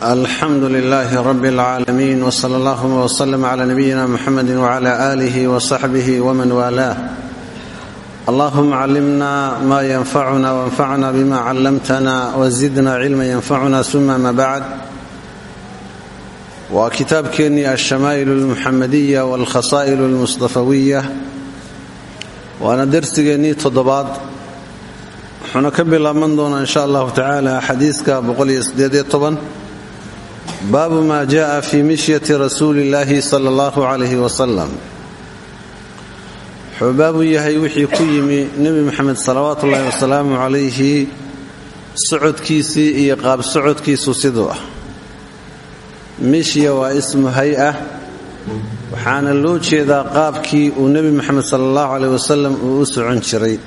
alxamdu lilaahi rabi اlcaalamiin wsala allahuma wslm cla nabiyina muxamedi wcla alih wsaxbih wman waalaah allahuma callimna ma yanfacuna wanfacna bima callamtana wzidna cilma yanfacuna suma ma bacd waa kitaabkeennii alshamaa'il اlmuxamadiya wاlkhasaa'il اlmusdafawiya waana dersigeennii toddobaad wuxuuna ka bilaaban doonaa insha allahu tacaala xadiiska baabu ma jaءa fi mishyati rasuuli اllahi sala اllahu calayh wasalam wuxuu baabu yahay wixii ku yimi nebi moxamed salawaatu ullahi wasalaamu calayhi socodkiisii iyo qaab socodkiisu siduu ah mishya waa ismu hay-a waxaana loo jeedaa qaabkii uu nebi moxamed sala allahu caleyh wasalam uu u socon jiray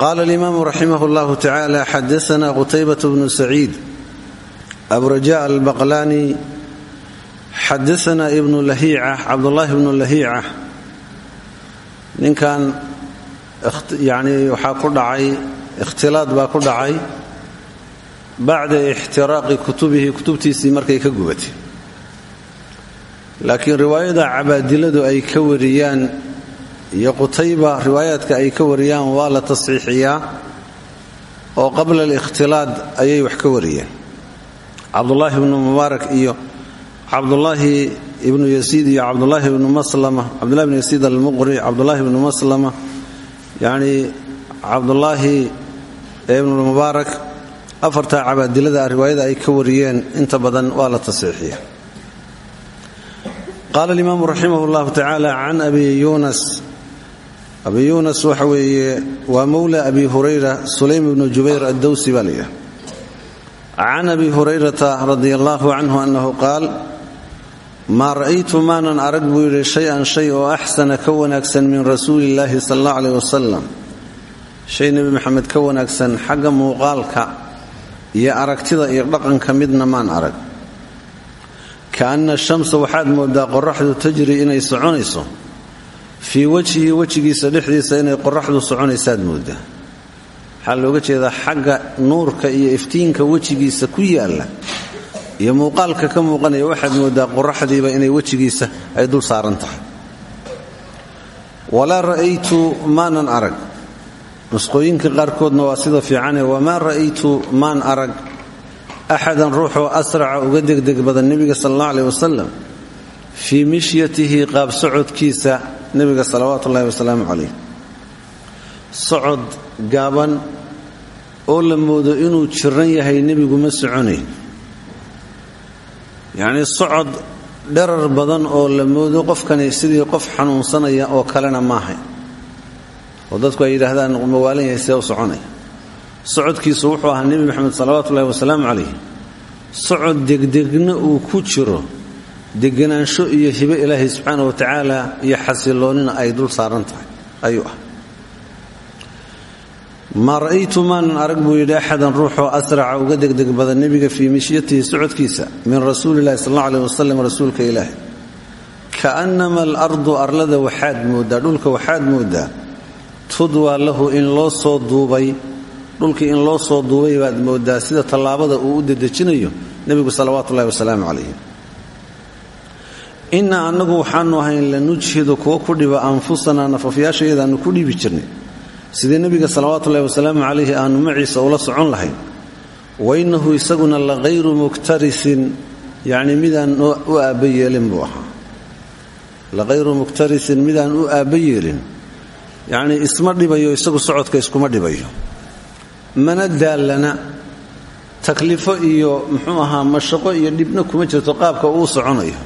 qaala alimaamu raximah llahu tacaala xadaana qutaybat bnu saciid aburajaa albaqlaani xadaana ibnu lahiica cabdullaahi ibnu lahiica ninkan yacnii waxaa ku dhacay ikhtilaad baa ku dhacay bacda ixtiraaqi kutubihi kutubtiisii markay ka gubatay. Laakiin riwaayada cabaadiladu ay ka wariyaan iyo qutayba riwaayaadka ay ka wariyaan waa la tasxiixiyaa oo qabla alikhtilaad ayay wax ka wariyeen cabdulaahi ibnu mubaarak iyo cabdulaahi ibnu yasiid iyo cabdulaahi ibnu maslama cabdullahi ibnu yasiid almuqri cabdulaahi ibnu maslama yacnii cabdulaahi ibnu mubaarak afartaa cabaadilada riwaayada ay ka wariyeen inta badan waa la tasxiixiya qaala alimaamu raximah llahu tacaala can abi yunas abi yunas waxa weeye waa abi hurayra sulaym ibnu jubayr addowsi baa layidhaha can abi hurayrata radi allahu canhu annahu qaal maa ra'aytu maanan arag buu yidhi shay-an shay oo axsana ka wanaagsan min rasuuli illaahi sala allah aleyh wasalam shay nebi maxamed ka wanaagsan xagga muuqaalka iyo aragtida iyo dhaqanka midna maan arag kaanna shamsa waxaad moodaa qoraxdu tajri inay soconayso fii wajhihi wejigiisa dhexdiisa inay qoraxdu soconaysaad moodaa waxaa looga jeedaa xagga nuurka iyo iftiinka wejigiisa ku yaalla iyo muuqaalka ka muuqanaya waxaad moodaa qoraxdiiba inay wejigiisa ay dul saaran tahay. Walaa ra'aytu maanan arag. Nusqooyinka qaarkoodna waa sida fiicane wamaa ra'aytu maan arag? Axadan ruuxoo asraca uga degdeg badan nebiga sala allah aleh wasalam fii mishyatihi qaab socodkiisa nebiga salawaatu ullahi wasalaamu calayh socod gaaban oo la moodo inuu jiran yahay nebigu ma soconayn. Yacnii socod dherar badan oo la moodo qofkani sidii qof xanuunsanaya oo kalena maahay oo dadku ay yidhaahdaan mawaalan yahay see u soconaya socodkiisu wuxuu ahaa nebi moxamed salawaatu ullahi wasalaamu calayh socod degdegna uu ku jiro deganaansho iyo hibe ilaahay subxaana wa tacaala iyo xasiloonnina ay dul saaran tahay ayuu ah maa ra'aytu maanan arag buu yidhi axadan ruuxoo asraca uga degdeg badan nebiga fii mishyatihi socodkiisa min rasuulillahi sal alla aleh wasalam rasuulka ilaahi kaannama alardu arlada waxaad mooddaa dhulka waxaad mooddaa tudwaa lahu in loo soo duubay dhulkii in loo soo duubay baad mooddaa sida tallaabada uu u dedejinayo nebigu salawaatu ullahi wasalaamu calayh inna annagu waxaanu ahayn lanujhidu kuwa ku dhiba anfusanaa nafafyaashayadaannu ku dhibi jirnay sidii nebiga salawaatu ullahi wasalaamu calayhi aanu maciisa ula socon lahayn? Wa innahu isaguna la hayru muktarisin yacnii midaan u aabba yeelin buu ahaa. La hayru muktarisin midaan u aabba yeelin. Yacnii isma dhibayo isagu socodka iskuma dhibayo. Mana daallana. Taklifo iyo muxuu ahaa mashaqo iyo dhibna kuma jirto qaabka uu soconayo.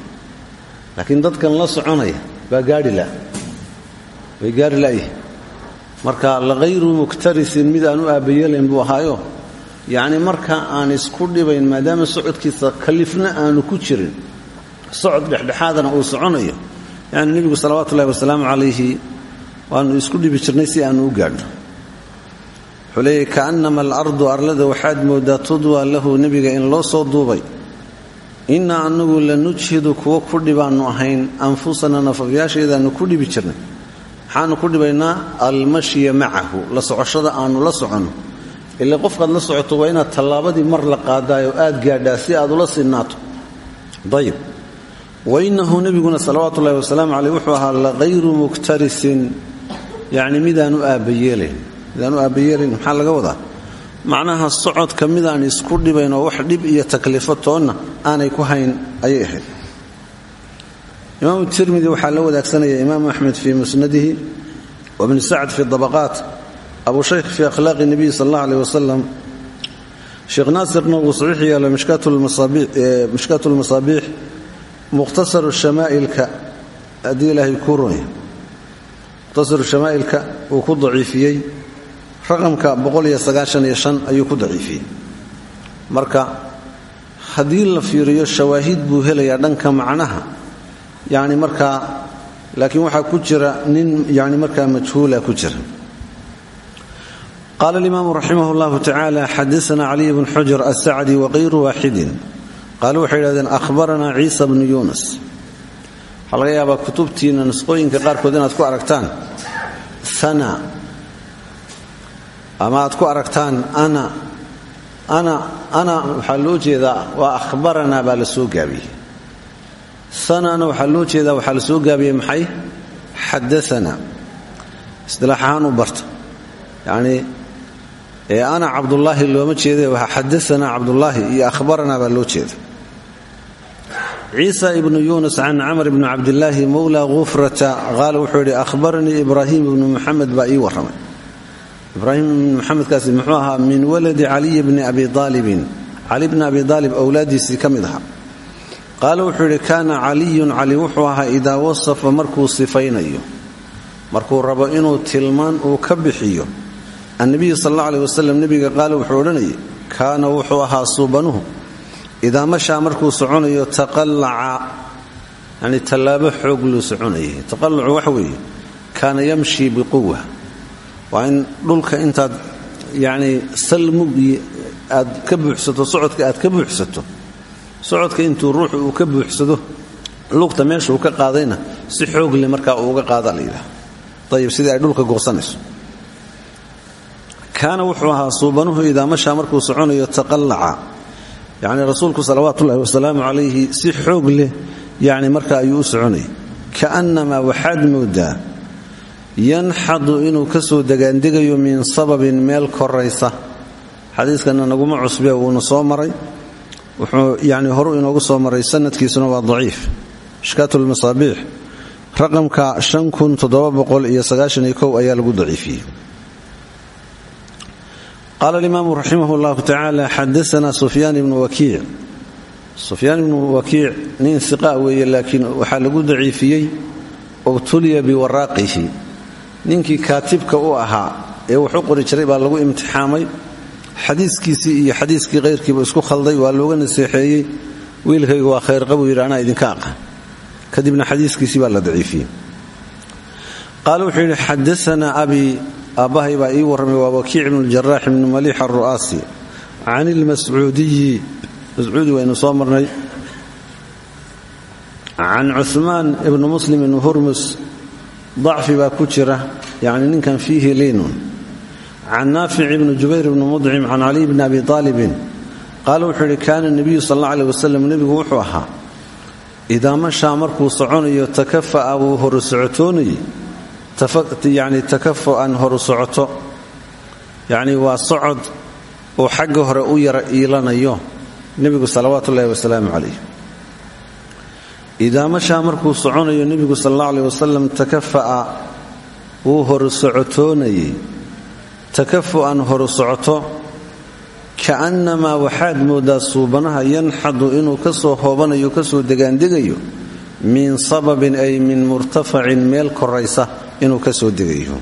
Laakiin dadkan la soconaya baa gaari la way gaari la'yihi marka lahayru muktarisin mid aan u aabbayeelayn buu ahaayo. Yacni marka aan isku dhibayn maadaama socodkiisa kalifna aanu ku jirin. Socod dhexdhexaadana uu soconayo. Yani nebigu salawaatu ullahi wasalaamu calayhi waanu isku dhibi jirnay si aanu u gaadhno. Wuxuu leeyahy kaannama alardu arlada waxaad mooddaa tudwa lahu nebiga in loo soo duubay. Innaa annagu lanujhidu kuwo ku dhibaannu ahayn anfusana nafafyaashaydaannu ku dhibi jirnay maxaanu ku dhibaynaa almashya macahu la socoshada aanu la soconno ile qofkaad la socoto waa inaad tallaabadii mar la qaadaayoo aad gaadhaa si aad ula sinnaato. Ayib wainahu nebiguna salawaatu ullahi wasalaamu caleyh wuxuu ahaa laqayru muktarisin. Yacni midaanu aabbayeelayn midaanu aabbayeelayn maxaa laga wadaa? Macnaha socodka iyo toonna aanay ku hayn ayay ahayd imaamu tirmidi waxaa la wadaagsanaya imaamu axmed fii musnadihi wabni sacd fi dabaqaat abu shaykh fii akhlaaqi nebiy sal allah aleh wasalam sheekh naasirna wuu saxiix yeelo mishkaat lmasaabiix mukhtasaru shamaa'ilka haddii ilaahay kuu ronya mukhtasaru shamaa'ilka uu ku daciifiyey raqamka ayuu ku daciifiyey. Marka haddii la fiiriyo shawaahid buu helayaa dhanka macnaha yani markaa laakiin waxaa ku jira nin yani markaa majhuula ku jira. Qaala alimaamu raximah اllahu tacaala xadaana caliy bn xujr asacdi waqayru waaxidin qaalu waxay yidhahdeen ahbaranaa ciisa bnu yunas waxaa laga yaabaa kutubtiinna nusqooyinka qaarkood inaad ku aragtaan ana ama ku aragtaan ana. Ana waxaa loo jeedaa waa ahbaranaa baa la soo sanana waxaa loo jeedaa waxaa la soo gaabiyey maxay? Xadaana istilaax barta. Yacnii ee ana cabdullaahi looma jeede waa xadaana cabdullaahi iyo ahbaranaa baa loo jeeda ciisa ibnu yunus can camr bni cabdillaahi mowla khufrata qaala wuxuu yidhi ahbaranii ibraahim ibnu muxamed baa ii warramay. Ibraahim ibn maxamedkaasi muxuu ahaa min waladi caliy bni abi aalibin cali bni abi aalib ka mid ahaa qaala wuxuu yidhi kaana caliyun. Cali wuxuu ahaa idaa wasafa markuu sifaynayo. Markuu rabo inuu tilmaan uu ka bixiyo. Annabiyu sal alla aleh wasalam nebiga wuxuu odhanayay kaana wuxuu ahaa suubanuhu. Idaa mashaa markuu soconayo taqallaca. Yani tallaabo xoog luu soconayay taqallacu waxa weeye kaana yamshi biquwa waa in dhulka intaad yacnii salmugi aad ka buuxsato socodka aad ka buuxsato socodka intuu ruuxu uu ka buuxsado lugta meesha uu ka qaadayna si xoogle markaa uu uga qaada la yidhaha ayib sidii ay dhulka goosanayso kaana wuxuu ahaa suubanuhu idaa mashaa markuu soconayo taqallaca. Yacni rasuulku salawaatu ullahi wasalaamu calayhi si xoog leh yacni marka ayuu u soconayay. Kaannamaa waxaad moodaa yanxadu inuu ka soo min sababin meel koraysa. Xadiiskana naguma cusbe wuuna soo maray wuxuu yani horu inoogu soo maray sanadkiisuna waa daciif. Ishkaat lmasaabiix raqamka ayaa lagu daciifiyey. Qaala alimaamu raximah llahu tacaala xadaana sufyaan ibnu wakiic. Sufyaan ibnu wakiic nin iqa weeye laakiin waxaa lagu daciifiyey ubtuliya biwaraaqihi. Ninkii kaatibka u ahaa ee wuxu qori jiray baa lagu imtixaamay xadiiskiisii iyo xadiiskii kayrkiiba isku khalday waa looga naseexeeyey. Wiilkayga waa khayrqabuu yidhi anaa idinka aqan kadibna xadiiskiisii baa la daciifiyey. Qaale wuxuu yidhi xadaanaa abii aabbahay ii warramay waa wakiic ibnu jaraax ibnu maliix aru'aasi can ilmascuudiyi mascuudi waynu soo marnay. Can cumaan ibnu muslim ibnu hurmus dacfi baa ku jira yacni ninkan fiihi can naafic ibni jubayr ibni mudcim can caliy bni abi aalibin qaala wuxuu yidhi kaana nebiyu sal alla aleh wasalam nebigu wuxuu ahaa idaa mashaa markuu soconayo takafa'a wuu horu socotoonayey yacni takafu'an horu socoto yacni waa socod uu xagga hore u yara iilanayo nebigu salawaatu ullahi wasalaamu calayh idaa mashaa markuu soconayo nebigu sal alla aleh takafu'an horu socoto ka'annamaa waxaad mooddaa suubanaha yanxadu inuu ka soo hoobanayo ka soo degaandegayo min sababin ay min murtafacin meel koraysa inuu ka soo degayo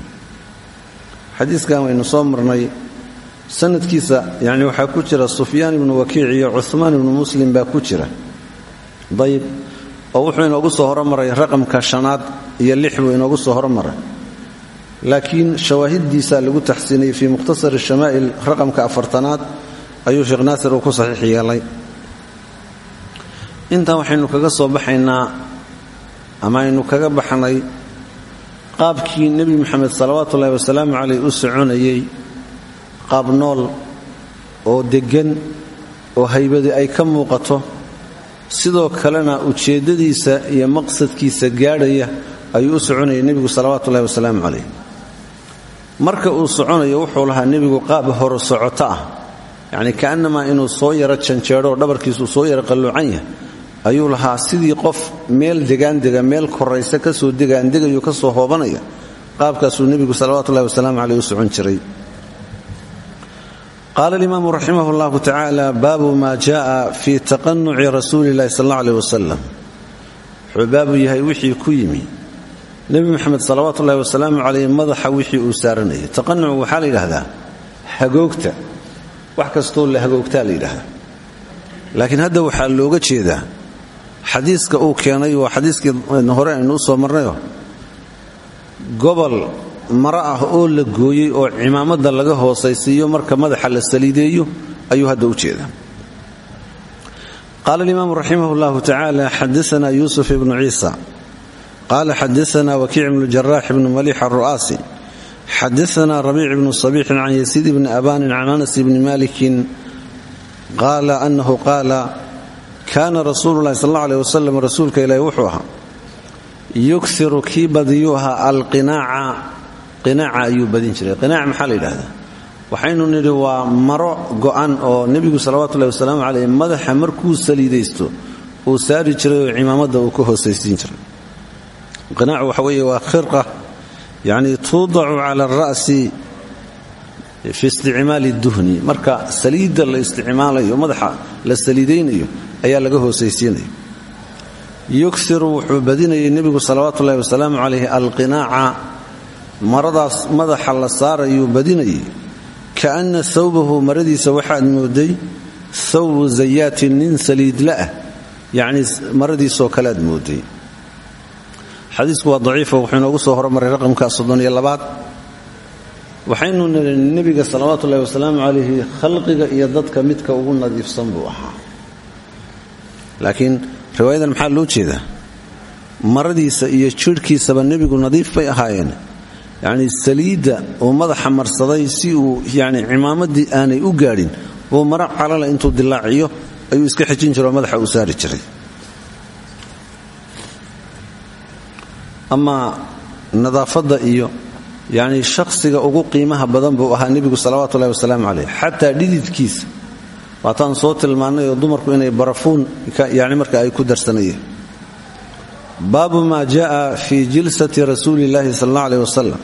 xadiiskan waynu soo marnay sanadkiisa yani waxaa ku jira sufyaan ibnu wakiic iyo cuhmaan ibnu muslim baa ku jira dayib oo wuxuu inoogu soo horomaray raqamka shanaad iyo lix buu inoogu soo horomaray laakiin shawaahiddiisa lagu taxsiinayey fii mukhtasar shamaa'il raqamka afartanaad ayuu sheekh naasir uu ku saxiix yeelay intaa waxaynu kaga soo baxaynaa ama aynu kaga baxnay qaabkii nebi moxamed salawaatu ullahi wasalaamu caleyh u soconayey qaab nool oo deggan oo haybadi ay ka muuqato sidoo kalena ujeeddadiisa iyo maqsadkiisa gaadhaya ayuu u soconayay nebigu salawaatuullahi wasalaamu calayh marka uu soconayo wuxuu lahaa nebigu qaab horo socoto ah yacni ka'annamaa inuu soo yaro janjeedho oo soo yaro qalluucan yahay ayuu lahaa sidii qof meel degaandega meel koraysa ka soo degaandegayo ka soo hoobanaya qaabkaasuu nebigu salawatullahi wasalaamu caleyh u socon jiray. Qaala alimaamu raximah llahu tacaala baabu maa ja'a fii taqanuci rasuuli illahi sal alla aleh yahay wixii ku yimi nebi moxamed salawaatu ullahi wasalaamu caleyh madaxa wixii uu saaranayay. Taqanuc waxaa la yidhaahdaa hagoogta. Wax kastoo la hagoogtaa la yidhaahdaa. Laakiin hadda waxaa looga jeedaa xadiiska uu keenay waa xadiiskii hore aynu u soo marnayo ah oo la gooyey oo cimaamada laga hoosaysiiyo marka madaxa la saliideeyo ayuu hadda u jeedaa. Qaala alimaamu raximah llahu tacaala xadaana yuusuf ibnu ciisa qaala xadaana wakiic ibnu jaraax ibnu maliix aru'aasi xadaana rabiic ibnu sabiixin can yasiid ibni abanin can anas ibni malikin qaala anahu qaala kaana rasuulu lahi sal alla aleh wasalam rasuulka ilaahi wuxuu ahaa yuksiru kii badiyuu ahaa alqinaaca qinaaca ayuu badin jiray qinaac maxaa la yidhahdaa waxaynu nidhi waa maro go'an oo nebigu salawatullahi wasalaamu caleyh madaxa markuu saliidaysto uu saari jiray cimaamada uu ka hoosaysiin jiray qinaacu waxa weeye waa khirqa yacni tuudacu cala alra'si fi isticmaali duhni. Marka saliidda la isticmaalayo madaxa la saliidaynayo ayaa laga hoosaysiinaya yuksiru wuxuu badinayay nebigu salawaatu ullahi wasalaamu calayh alqinaaca maradaas madaxa la saarayuu badinayay. Kaanna thawbahu maradiisa waxaad mooday thawbu zayaatin nin saliidla ah yacnii maradiisoo kale aad mooday xadiisku waa daciifo wuxuu inoogu soo hormaray raqamka soddoniyo labaad. Waxaynu nidhi nebiga salawaatu ullahi wasalaamu calayhi khalqiga iyo dadka midka ugu nadiifsan buu ahaa. Laakiin riwaayadan maxaa loo jeedaa? Maradiisa iyo jidhkiisaba nebigu nadiif bay ahaayeen. Yacnii saliidda uu madaxa marsaday si uu yacni cimaamaddii aanay u gaadhin buu maro calala intuu dilaaciyo ayuu iska xijin jiro oo madaxa uu saari jiray amaa nadaafadda iyo yacnii shakhsiga ugu qiimaha badan buu ahaa nebigu salawaatu ullahi wasalaamu caleyh xataa dhididkiisa. Soo tilmaannay dumarku inay barafuun yani marka ay ku darsanayeen. Baabu maa ja'a fii jilsati rasuuli illahi sal alla aleh wasalam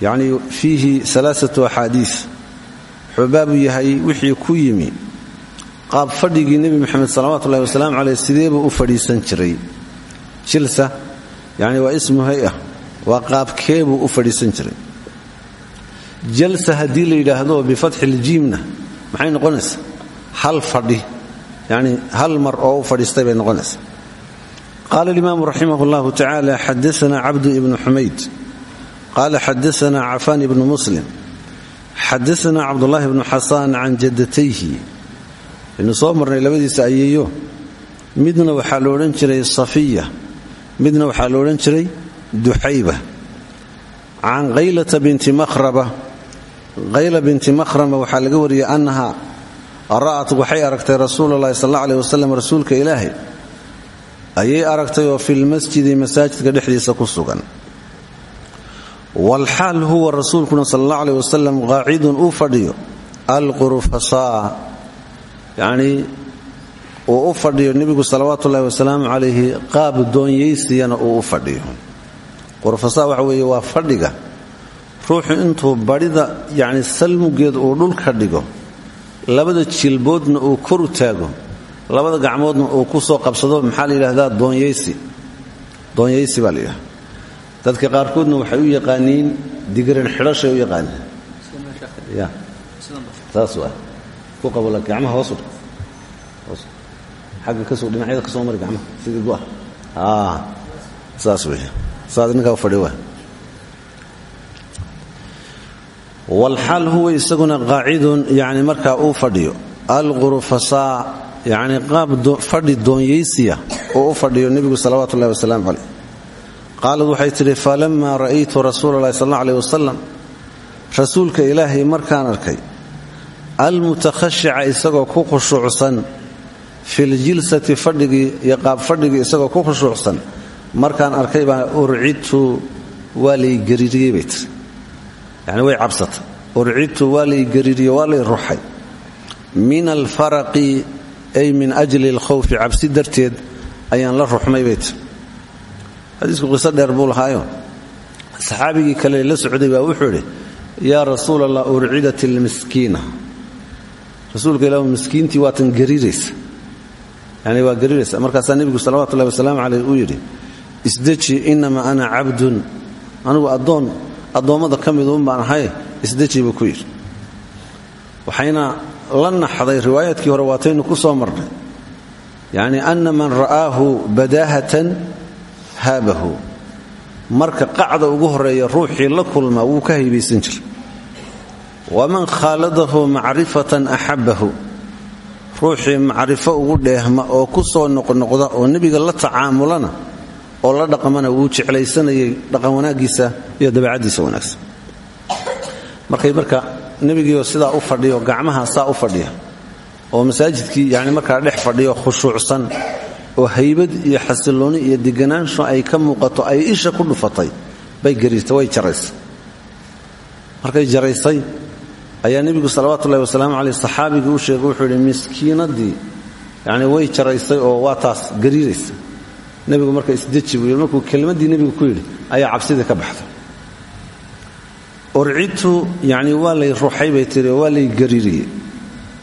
yacnii fiihi alaaatu axaadiis. Wuxuu baabu yahay wixii ku yimi. Qaab fadhigii nebi moxamed salawatu ullahi wasalaamu caleyh sideebuu u fadhiisan yacni waa ismu hay'ah waa qaabkeebuu u fadhiisan jiray. Jalsa haddii la yidhaahdo bifatxi ljiimna maxay noqonaysaa? Hal fadhi. Yacni hal mar oo u fadhiistay bay noqonaysaa. Qaala alimaamu raximah llahu tacaala xadaana cabdu ibnu xumayd. Qaala xadaana cafaan ibnu muslim. Xadaana cabdullaahi bnu xasaan can jaddatayhi. Aynu soo labadiisa ayeeyo. Midna waxaa la odhan jiray safiya midna waxaa la odhan jiray duxayba. Can kaylata binti makhraba qayla binti makhrama waxaa laga wariyey annaha ra'at waxay aragtay rasuula llahi sal alla aleh wasalam rasuulka ilaahay. Ayay aragtay oo filmasjidi masaajidka dhexdiisa ku sugan. Walxaal huwa rasuulkuna sal alla aleh wasalam qaacidun uu fadhiyo alqurfasaa yacnii uu u fadhiyo nebigu salawaatu ullahi wasalaamu calayhi qaab doonyaysiyana uu u fadhiyo. Qurfasaa waxa weeye waa fadhiga. Ruuxu intuu badhida yacni salmugeed uu dhulka dhigo labada jilboodna uu kor u taago labada gacmoodna uu ku soo qabsado maxaa la yidhahdaa doonyaysi. Doonyaysi baa la yidhahda dadka qaarkoodna waxay u yaqaaniin digiran xidhashay u yaqaaniin. Ya saas waa. Ku qabola gacmaha hoosu xagga ka soo dhinacyada ka soo mari gacmaha sidii gu ah. Saas wey. Saas ninkaa fadhi waa. Walxaal huwa isaguna qaacidun yani markaa uu fadhiyo. Alqurfasaa yani qaab fadhi doonyaysiya oo u fadhiyo nebigu salawaatu ullahi wasalaamu caleyh. Qaalad waxay tidhi falamaa ra'aytu rasuula allahi sal alla aleh wasalam rasuulka ilaahay markaan arkay almutakhashica isagoo ku khushuucsan filjilsati fadhigii iyo qaab fadhigii isagoo ku khushuucsan. Markaan arkay baa urcidtu waa lay gariiriyey bay tiri yani way cabsata urcidtu waa lay gariiriye waa lay ruxay min ay min ajli alkhawfi cabsi darteed ayaan la ruxmay bay tiri xadiisku dheer buu lahaayo. Saxaabigii kale la socday baa wuxuu idhi yaa rasuul allah urcidat ilmiskiina rasuulka ilah miskiintii waatan gariiraysa yani waa gariiraysa. Markaasaa nebigu salawatullahi wasalaamu caleyh uu yidhi isdeji inamaa ana cabdun. Anigu addoon addoommada ka miduun baan ahay isdeji buu ku yidhi. Waxayna la naxday riwaayaadkii hore waataynu ku soo marnay. Yacni ana man ra'aahu badaahatan haabahu. Marka qacda ugu horreeya ruuxii la kulma wuu ka haybaysan jiray. Waman khaaladahu macrifatan axabbahu ruuxii macrifo ugu dheehma oo ku soo noqnoqda oo nebiga la tacaamulana oo la dhaqmana wuu jeclaysanayay dhaqan wanaaggiisa iyo dabeecaddiisa wanaagsan. Markay marka nebigiioo sidaa u fadhiyo gacmaha saa u fadhiya oo masaajidkii yani markaa dhex fadhiyo khushuucsan oo haybad iyo xasillooni iyo deganaansho ay ka muuqato ay isha ku dhufatay bay gariirtay way jaraysay markay jaraysay ayaa nebigu salawatullahi wasalaamu caleyh saxaabigii sheegay wuxuu yidhi miskiinaddii yani way jaraysay oo waa taas gariiraysa nebigu marka isdeji buu yidhi markuu kelmaddii nebigu ku yidhi ayaa cabsidii ka baxday. Urcidtu yani waa lay ruxay bay tiri oo waa lay gariiriyey.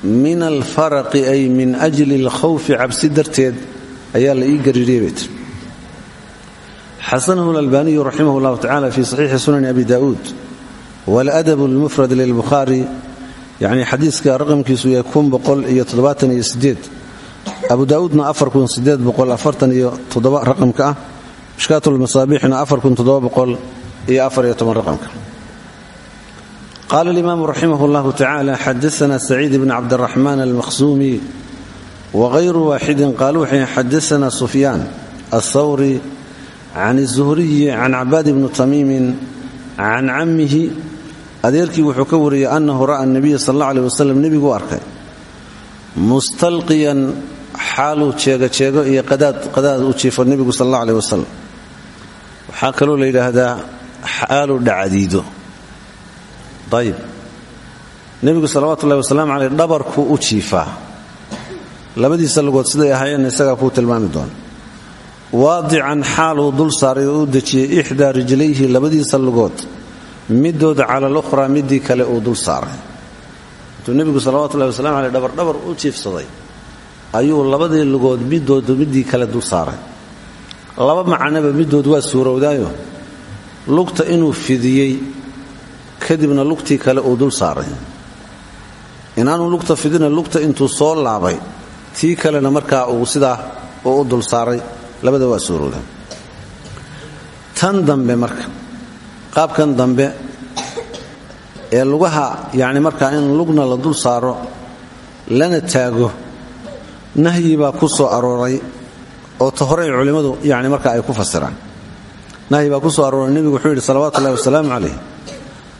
Min ay min ajli alkhawfi cabsi darteed ayaa la ii gariiriyey bay tiri xasanahu alalbaniyu raximah llahu tacala fi saxiixi sunani abi daa'uud waladab lmufrad lilbukhaari yacnii xadiiska raqamkiisu yahay abu daa'uudna raqamka ah mishkaat lmasaabiixna raqamka qaala alimaamu raximah llahu tacaala xadaana saciid bn cabdiraxmaan almaqsuumi waqayru waaxidin qaala wuxuu yhi xadaana sufyaan alsawri can zuhriyi can cabaad bni tamiimin can cammihi adeerkii wuxuu ka wariyey annahu ra'a nabiya sal alla aleh wasalam nebiguu arkay. Mustalqiyan xaaluu jeegajeego iyo qadaad u jiifo nebigu sal alla aleh wasalam waxaa kaloo la yidhaahdaa xaaluu dhacdiido. Ayib nebigu salawatu ullahi wasalaamu caleyh dhabarkuu u jiifaa. Labadiisa lugood siday ahaayeen isagaa kuu tilmaami doona waadican xaaluu dul saaray oo u dejiyey ixdaa rijlayhi labadiisa lugood midooda cala alukhraa midii kale uu dul saaray. Intuu nebigu salawatullahi wasalamu caleyh dhabardhabar u jiifsaday ayuu labadii lugood midooda midii kale dul saaray. Laba macanaba midood waa suurowdaayo. Lugta inuu fidiyey kadibna lugtii kale uu dul saaray. Inaanu lugta fidina lugta intuu soo laabay tii kalena markaa uu sidaa uu u dul saaray labada waa suurowda tan dambe marka qaabkan dambe ee lugaha yacni markaa in lugna la dul saaro lana taago nahyi baa ku soo arooray oo ta horey culimmadu yani marka ay ku fasiraan. Nahyi baa ku soo arooray nebigu wuxuu yidhi salawatu ullahi wasalaamu calayh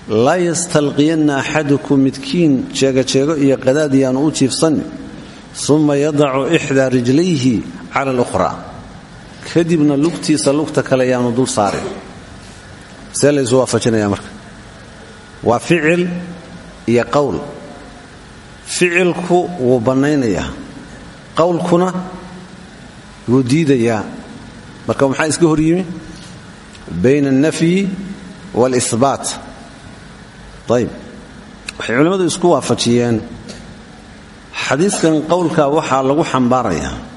laa yastalqiyanna axadukum midkiin jeegajeego iyo qadaad yaanu u jiifsanni uma yadacu ixdaa rijlayhi cala alukhraa kadibna lugtiisa lugta kale yaanu dul saarin. See laysu waafajinaya marka. Waa ficil iyo qowl ficilku wuu bannaynayaa. Qowlkuna wuu diidayaa. Marka maxaa iska hor yimi? Bayna alnafyi waalisbaat ayb waxay culimmadu isku waafajiyeen. Xadiiskan qowlka waxaa lagu xambaarayaa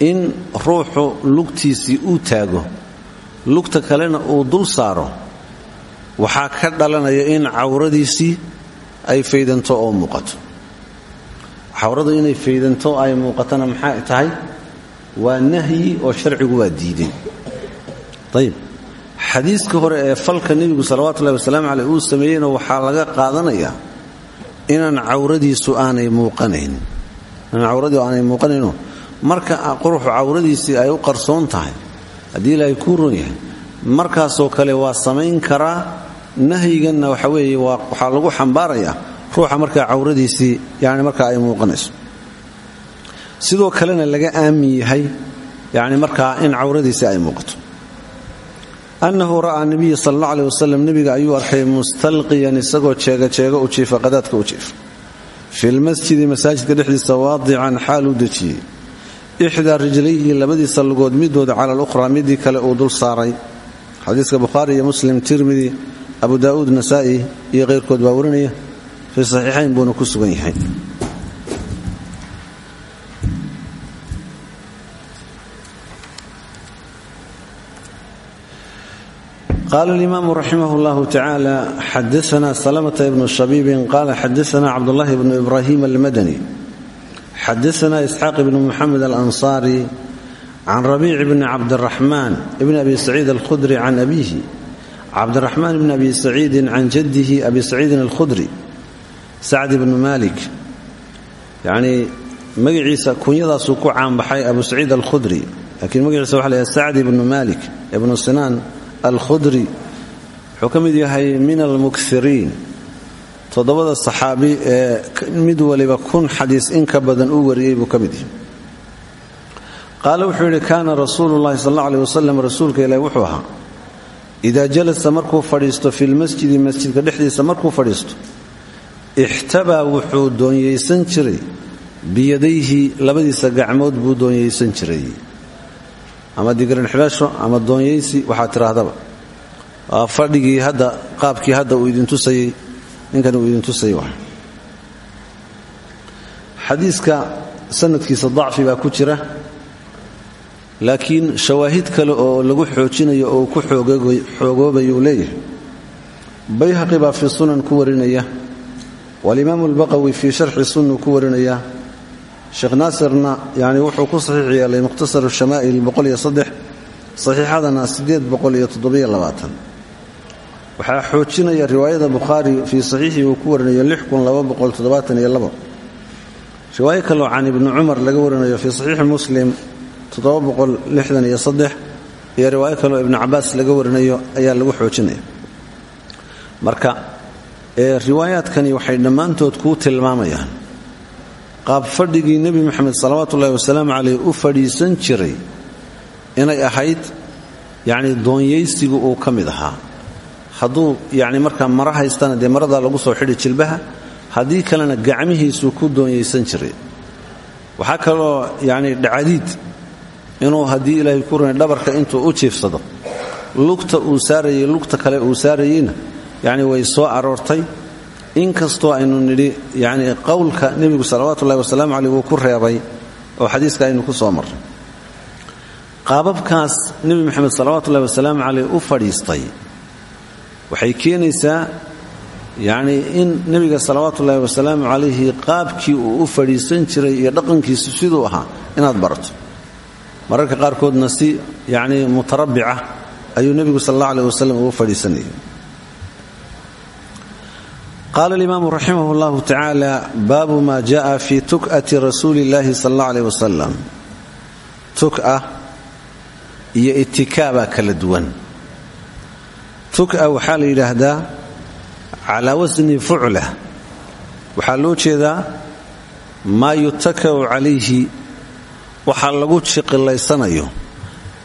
in ruuxu lugtiisii uu taago lugta kalena uu dul saaro waxaa ka dhalanaya in cawradiisii ay faydanto oo muuqato. Cawradu inay faydanto ay muuqatona maxay tahay? Waa nahyi oo sharcigu waa diiday ayb xadiiska hore ee falka nebigu salawatullahi wasalaamu caleyh uu sameeyeyna waxaa laga qaadanayaa inaan cawradiisu aanay muuqanayn. Inaan cawradii aanay muuqanayno marka quruxu cawradiisii ay u qarsoon tahay haddii ilaahay kuu ron yahay markaasoo kale waa samayn karaa nahyiganna waxa weeye waxaa lagu xambaarayaa ruuxa markaa cawradiisii yani markaa ay muuqanayso. Sidoo kalena laga aamin yahay yani in cawradiisii ay muuqato. Annahu ra'aa nabiya sal alla aleh wasalam nebiga arkay mustalqiyan isagoo jeegajeego u jiifa qadaadka u jiifa. Fi lmasjidi masaajidka dhexdiisa waadican xaal u dejiyey ixdaa rijlayhi labadiisa lugood midooda cala alukhraa midii kale uu dul saaray. Xadiiska bukhaari iyo muslim tirmidi abu daa'uud nasaa'i iyo keyrkood baa warinaya. Fii saxiixayn buuna ku sugan yahay. Qala alimaamu raximah llahu tacaala xadaana salamata ibnu shabiibin qala xadaana cabdullahi bnu ibrahim almadani xadaana isxaaq ibnu muxamed alansaari can rabiic bni cabdiraxmaan bni abi saciid alkhudri can abiihi cabdiraxmaan bni abi saciidin can jaddihi abi saciidin alkhudri sacd ibnu malik yanii magaciisa kunyadaasuu ku caanbaxay abu saciid alkhudri laakiin magaciisa waxa layahay sacd ibnu malik ibnu sinaan alkhudri wuxuu ka mid yahay min almukiriin toddobada saxaabi ee mid waliba kun xadiis in ka badan uu wariyey buu ka mid yahay. Qaale wuxuu yidhi kaana rasuulu llahi sal alla rasuulka ilahi wuxuu ahaa idaa jalasa markuu fadhiisto fi lmasjidi masjidka dhexdiisa markuu fadhiisto ixtabaa wuxuu doonyaysan jiray biyadayhi labadiisa gacmood buu doonyaysan jiray. Ama digarinxidhasho ama doonyaysi waxaa tidhaahdaba waa fadhigii hadda qaabkii hadda uu idintusayey ninkan uu idintusayay wa xadiiska sanadkiisa dacfi baa ku jira laakiin shawaahid kale oo lagu xoojinayo oo ku xoogoobayuu leeyahay. Bayhaqi baa fii sunan ku warinaya walimaamu albaqawi fii sharxi sunnu ku warinaya. Sheekh naasirna yani wuxuu ku saxiix yeelay mukhtasar shamaa'il saxiixadana waxaa xoojinaya riwaayada bukhaari fii saxiixii uu ku warinayo riwaayo kaloo can ibni cumar laga warinayo fii saxiixi muslim iyo riwaayo kaloo ibni cabaas laga warinayo ayaa lagu xoojinaya. Marka riwaayaadkani waxay dhammaantood kuu tilmaamayaan. Qaab fadhigii nebi moxamed salawaatu ullahi wasalaamu caleyh u fadhiisan jiray inay ahayd yacni doonyaysigu uu ka mid ahaa hadduu yacni markaa mara haystana dee maradaa lagu soo xidhi jilbaha haddii kalena gacmihiisuu ku doonyaysan jiray. Waxaa kaloo yacni dhacadiid inuu haddii ilaahay ku runay dhabarka intuu u jiifsado lugta uu saarayey lugta kale uu saarayeyna yacni way soo aroortay. Inkastoo aynu nidhi yacni qowlka nebigu salawaatuullahi wasalaamu caleyh wuu ku reebay oo xadiiska aynu ku soo marray qaababkaas nebi moxamed salawatuullahi wasalaamu caleyh u fadhiistay waxay keenaysaa yacnii in nebiga salawaatuullaahi wasalaamu calayhi qaabkii uu u fadhiisan jiray iyo dhaqankiisu siduu ahaa inaad barato. Mararka qaarkoodna si yacnii mutarabbica ayuu nebigu sal alla aleh wasalam ugu fadhiisanayay. Qaala alimaamu raximah llahu tacaala baabu ma jaءa fi tuk'ati rasuuli اllahi sal alla aleh wasalam tuk'a iyo duwan tuk'a waxaa la yidhaahdaa calaa wasni fucla. Waxaa loo jeedaa maa yutaka'u calayhi waxaa lagu jiqilaysanayo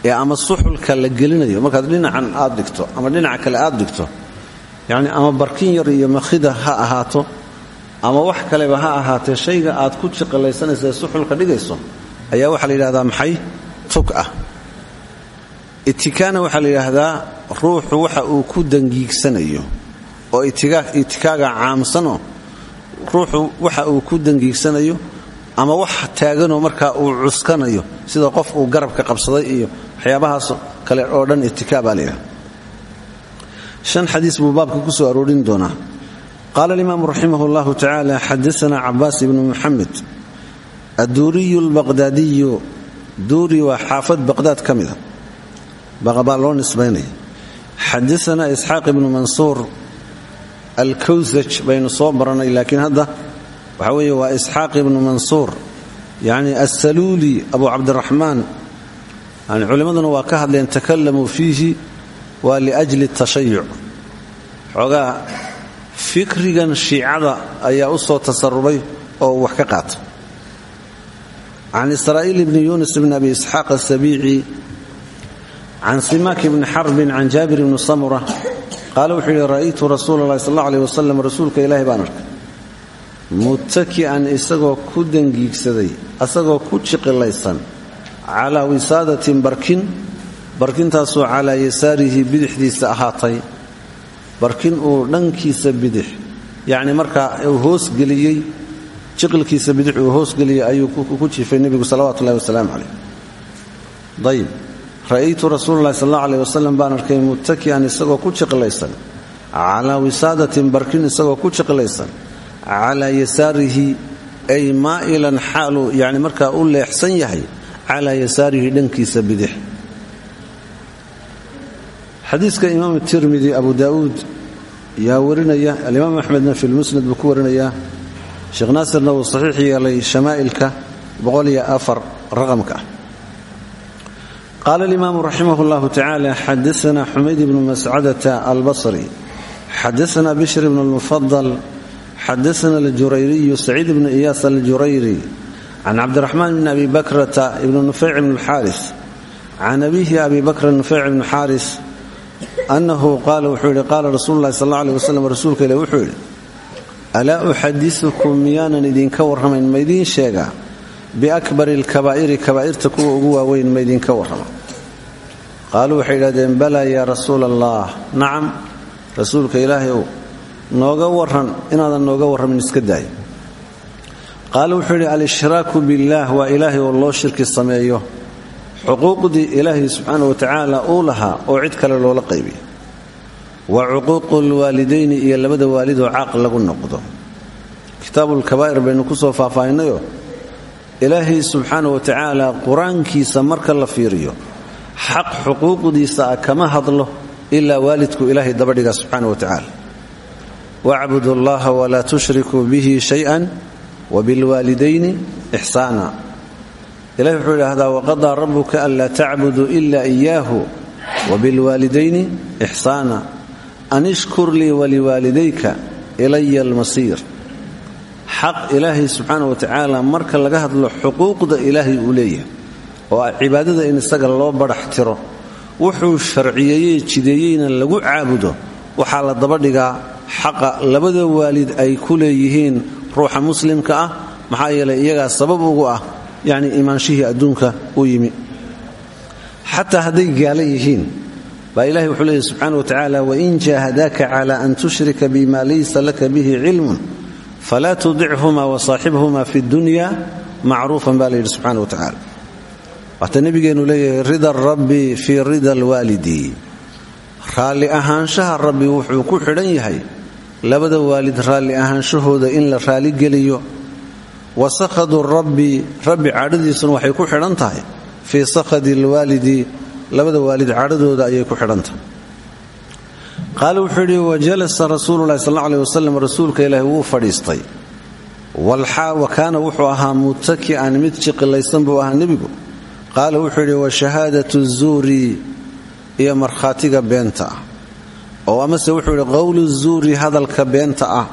ee ama suxulka la gelinayo. Markaad dhinacan aad dhigto ama dhinaca kale aad dhigto yacni ama barkin yar iyo makhida ha ahaato ama wax kaleba ha ahaatee shayga aad ku jiqilaysanaysa ee suxulka dhigayso ayaa waxaa la yidhahdaa maxay? Tuk'a itikaana waxaa la yidhaahdaa ruuxu waxa uu ku dangiigsanayo oo itikaaga caamsanoo ruuxu waxa uu ku dangiigsanayo ama wax taaganoo markaa uu cuskanayo sida qof uu garabka qabsaday iyo waxyaabahaas kale oo dhan itikaa baa layidhaha shan xadiis buu ku soo aroorin doonaa. Qaala alimaamu raximah اllahu tacaala xadaana cabaas ibnu muxamed adduuriyu albaqhdaadiyu duuri waa xaafad baqhdaad ka mida baa loo nisbaynaya xadaana isxaaq ibnu mansuur alkawsaj baynu soo baranay laakiin hadda waxa weeye waa isxaaq ibnu mansuur yacni assaluuli abu cabdiraxmaan. Yani culimmaduna waa ka hadleen takalamuu fiihi waa liajli tashayuc xoogaa fikrigan shiicada ayaa u soo tasarubay oo uu wax ka qaata can israa'iil bni yunis bni abi isxaaq asabiici can simaak bni xarbin can jaabir bni samura qaale wuxuu yidhi ra'aytu rasuula allahi sal alla aleh wasalam rasuulka ilaahi baan arkay muttaki'an isagoo ku dangiigsaday asagoo ku jiqilaysan calaa wisaadatin barkin barkintaasoo calaa yasaarihi bidixdiisa ahaatay barkin uu dhankiisa bidix yacni markaa uu hoosgeliyey jiqilkiisa bidix uu hoosgeliyey ayuu ku jiifay nebigu salawatu ullahi wasalaamu calayh ayib ra'aytu rasuulalahi sal alla aleh wasalam baan arkay muttaki'an isagoo ku jiqilaysan calaa wisaadatin barkin isagoo ku jiqilaysan calaa yasaarihi ay maa'ilan xaaluu yani markaa u leexsan yahay calaa yasaarihi dhankiisa bidix. Xadiiska imaam tirmidi abu daa'uud yaa warinaya alimaam axmedna fi lmusnad buu ku warinayaa sheekh naasirna wuu saxiix yeelay shamaa'ilka raqamka. ah qaala alimaamu raximah llahu tacala xadaana xumayd bnu mascadata albasri xadaana bishr bn lmufadal xadaana aljurayriyu saciid bnu iyaas aljurayri can cabdiraxmaan bni abi bakrata ibni nufeyc bn lxaaris can abiihi abi bakr nufeyc bn xaaris annahu qaala wuxuu yidhi qaala rasuulu lahi sal aleh wasalam rasuulka ileh wuxuu yidhi alaa uxadisukum miyaanan idinka warramayn maydiin sheegaa biakbari alkabaa'iri kabaa'irta kuwa ugu waaweyn maydinka warrama qaaluu waxay yidhahdeen balaa yaa rasuula allah nacam rasuulka ilaahay ow nooga warran inaadan nooga warramin iska daay. Qaala wuxuu yidhi al-ishraaku billaah waa ilaahay oo loo shirki sameeyo. Xuquuqdii ilaahay subxaana wa tacaala uu lahaa oo cid kale loola qaybiyo. Wa cuquuqu lwaalidayni iyo labada waalidoo caaq lagu noqdo. Kitaabulkabaa'ir baynu ku soo faahfaahinayoo ilaahay subxaana wa tacaala qur'aankiisa marka la fiiriyo xaq xuquuqdiisa kama hadlo ilaa waalidku ilaahay dabadhiga subxaana wa tacaala. Wacbudu allaha walaa tushrikuu bihi shay-an wabilwaalidayni ixsaana. Ilahi wuxuu idhaahdaa waqadaa rabuka anlaa tacbuduu ila iyaahu wabilwaalidayni ixsaana. An ishkur lii waliwaalidayka ilaya almasiir. Xaq ilaahay subxaana wa tacaala marka laga hadlo xuquuqda ilaahay uu leeyahay oo ah cibaadada in isaga loo badhax tiro wuxuu sharciyeeyey jideeyeyna lagu caabudo. Waxaa la dabadhigaa xaqa labada waalid ay ku leeyihiin ruuxa muslimka ah maxaa yeelay iyagaa sabab ugu ah yacni imaanshihii adduunka u yimi. Xataa hadday gaala yihiin baa ilahi wuxuu leeyahy subxaana wa tacaala wain jaahadaaka cala an tushrika bima laysa laka bihi cilmun falaa tudichuma wasaaxibhuma fi dunya macruufan baa layidhi subxana wa tacala waata nebigeennu leeyahay rida rabbi fii rida alwaalidi. Raalli ahaanshaha rabbi wuxuu ku xidhan yahay labada waalid raalli ahaanshahooda in la raaligeliyo wa sakhadu rabbi rabbi cadhadiisuna waxay ku xidhan tahay fii sakhadi alwaalidi labada waalid cadhadooda ayay ku xidhan tahay. Qaale wuxuu wajalasa rasuululahi sal aleh wasalam rasuulka ilaahi wuu fadhiistay. Wa kaana wuxuu ahaa mutaki'an mid jiqilaysan buu ahaa nebigu qaala wuxuu yidhi wa shahaadatu zuuri iyo markhaatiga beenta ah. Oo amase wuxuu yidhi qowlu zuuri hadalka beenta ah.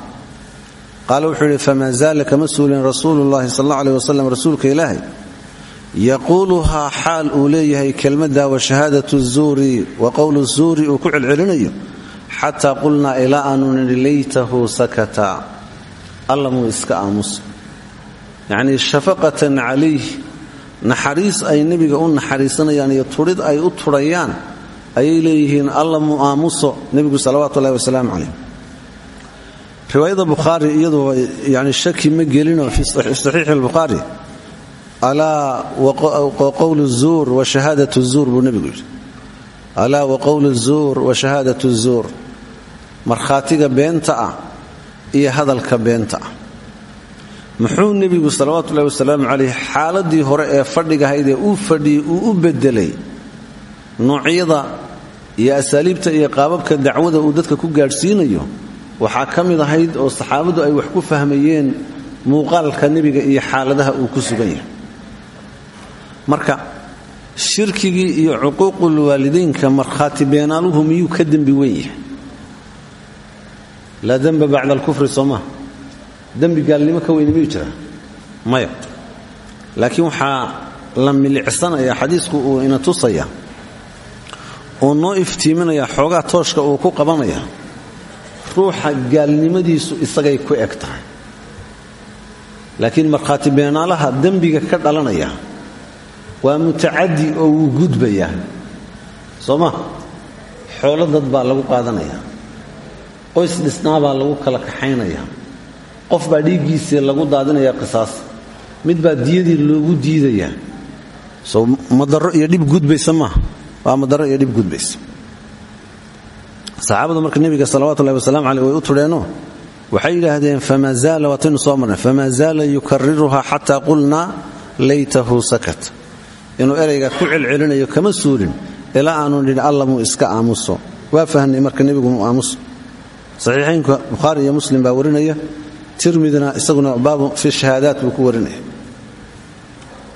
Qaala wuxuu yidhi famaa zaala kama suulin rasuulullahi sal alla aleh wasalam rasuulka ilaahay. Yaquuluhaa xaal uu leeyahay kelmadda wa shahaadatu zuuri wa qowlu zuuri uu ku celcelinayo. Xataa qulnaa ilaa naxariis ay nebiga u naxariisanayaan iyo tudhid ay u tudhayaan ayay leeyihiin alla muu aamuso nebigu salawaatu ullahi wasalaamu calayh. Riwaayada bukhaari iyadu yani shaki ma gelinoo fi saxiixi albukhaari. Alaa waqowlu zuur wa shahaadat zuur buu nebigu yidhi. Alaa waqowlu zuur wa shahaadat zuur. Markhaatiga beenta ah iyo hadalka beenta ah muxuu nebigu salawaatu ullahi wasalaamu calayh xaaladii hore ee fadhigahayd ee uu fadhiyey uu u bedelay noocyada iyo asaaliibta iyo qaababka dacwada uu dadka ku gaadhsiinayo waxaa ka mid ahayd oo saxaabadu ay wax ku fahmayeen muuqaalka nebiga iyo xaaladaha uu ku sugan yahay. Marka shirkigii iyo cuquuqul waalidiinka markhaati beenaaluhu miyuu ka dembi weyn yahay? Laa demba bacda alkufri soo maa dembi gaalnimo ka weyni miyuu jiraa? Maya. Laakiin waxaa la milicsanayaa xadiisku uu ina tusaya uu noo iftiiminaya xoogaa tooshka uu ku qabanaya ruuxa gaalnimadiisu isagay ku eg tahay. Laakiin markhaati beenaalaha dembiga ka dhalanaya waa mutacadi oo wuu gudbayaa. Soo xoolo dad baa lagu qaadanaya. Qoys dhisnaabaa lagu kala kaxaynaya qof baa dhiiggiisii lagu daadinaya qisaas. Mid baa diyadii loogu diidayaa. So madaro iyo dhib gudbaysa maaha waa madaro iyo dhib gudbaysa. Saxaabadu marka nebiga salawatullahi wasalaamu caleyh way u tudheenoo waxay yidhaahdeen famaa zaala waataynu soo marnay zaala yukariruha xataa qulnaa laytahu sakat. Inuu erayga ku celcelinayo kama suulin ilaa aanu nidhi alla muu iska aamuso. Waa fahnay marka nebigu aamuso. Saxiixaynka bukhaari iyo muslim baa warinaya tirmidina isaguna baabu fi shahaadaat ku warinaya.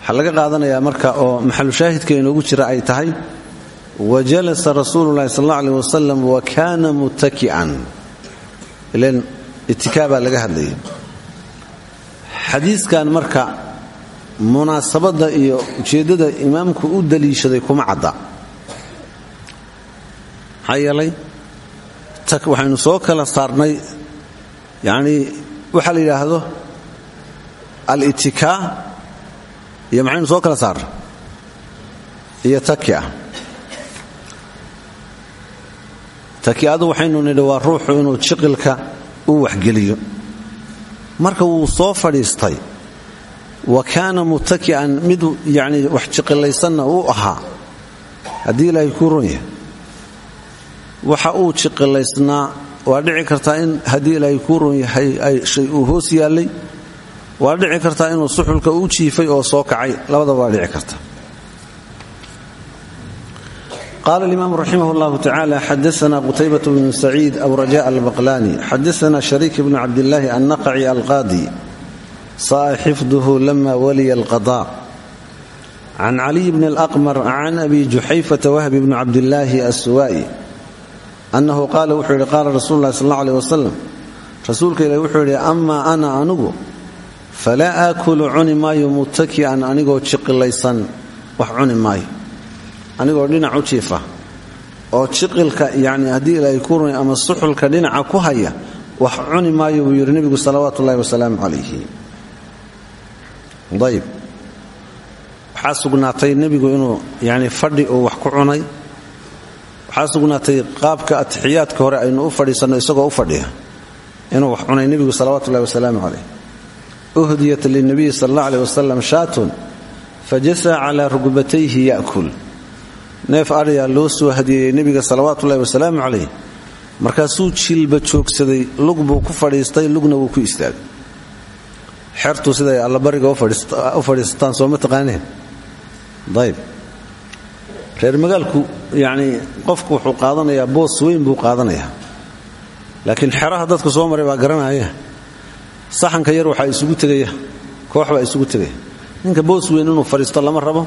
Waxaa laga qaadanayaa marka oo maxalushaahidka inoogu jira ay tahay wa jalasa rasuulu llahi sal alla aleh wasalam wa kaana muttaki'an. Ilan itikaa baa laga hadlayay. Xadiiskan marka munaasabadda iyo ujeeddada imaamku u daliishaday kuma cadda. Maxaa yeelay waxaynu soo kala saarnay yacnii waxaa la yidhaahdo al-itikaa iyo maxaynu soo kala saarnay iyo takia taki'adu waxaynu nidhi waa ruuxu inuu jiqilka u waxgeliyo. Marka wuu soo fadhiistay wa kaana muttaki'an mid yacnii wax jiqilaysanna uu ahaa. Haddii ilaahay kuu ron yahay waxa uu jiqilaysnaa waa dhici kartaa in haddii ilaahay kuu ron yahay ay shay uu hoos yaallay waa dhici kartaa inuu suxulka u jiifay oo soo kacay labadaba waa dhici karta qala اlimam raximah اllah tacala xadaana qutaybaة bn saciid abu rajaء albaqlani xadaana shariik bn cabdاllahi annaqci alqaadi sa'a xifduhu lama waliya alqada can caliy bn اlaqmar can abi juxayfata wahbi bn cabdillaahi aswa'i annahu qaala wuxuu yidhi qaala rasuulu lahi sal اllah alيh wasalam rasuulka ilahi wuxuu yidhi ama ana anigu falaa aakulu cuni maayo muttaki'an anigoo jiqilaysan wax cuni maayo anigoo dhinac u jiifa oo jiqilka yani haddii ilaahay ku ama suxulka dhinaca ku haya wax cuni maayo buu yidhi nebigu salawaatu ullahi wasalaamu calayhi ayb waxaa inuu yani fadhi uu wax ku cunay waxaa sugnaatay qaabka atixiyaadka hore aynu u fadhiisanno isagoo u fadhiya inuu wax cunay nebigu salawatu ullahi wasalaamu uhdiyat lilnabiyi sal allah aleh wasalam shaatun fajasa calaa rugbatayhi ya'kul neef adhayaa loo soo hadiyeeyey nebiga salawaatuullahi wasalaamu calayh. Markaasuu jilba joogsaday lug buu ku fadhiistay lugna wuu ku istaagay. Xertu siday allabariga u fadhiisataan sooma taqaaneen? Ayb reer magaalku yacnii qofku wuxuu qaadanayaa boos weyn buu qaadanayaa. Laakiin xeraha dadka soo maray baa garanaya saxanka yar waxaa isugu tegaya koox baa isugu tegaya. Ninka boos weyn inuu fadhiisto lama rabo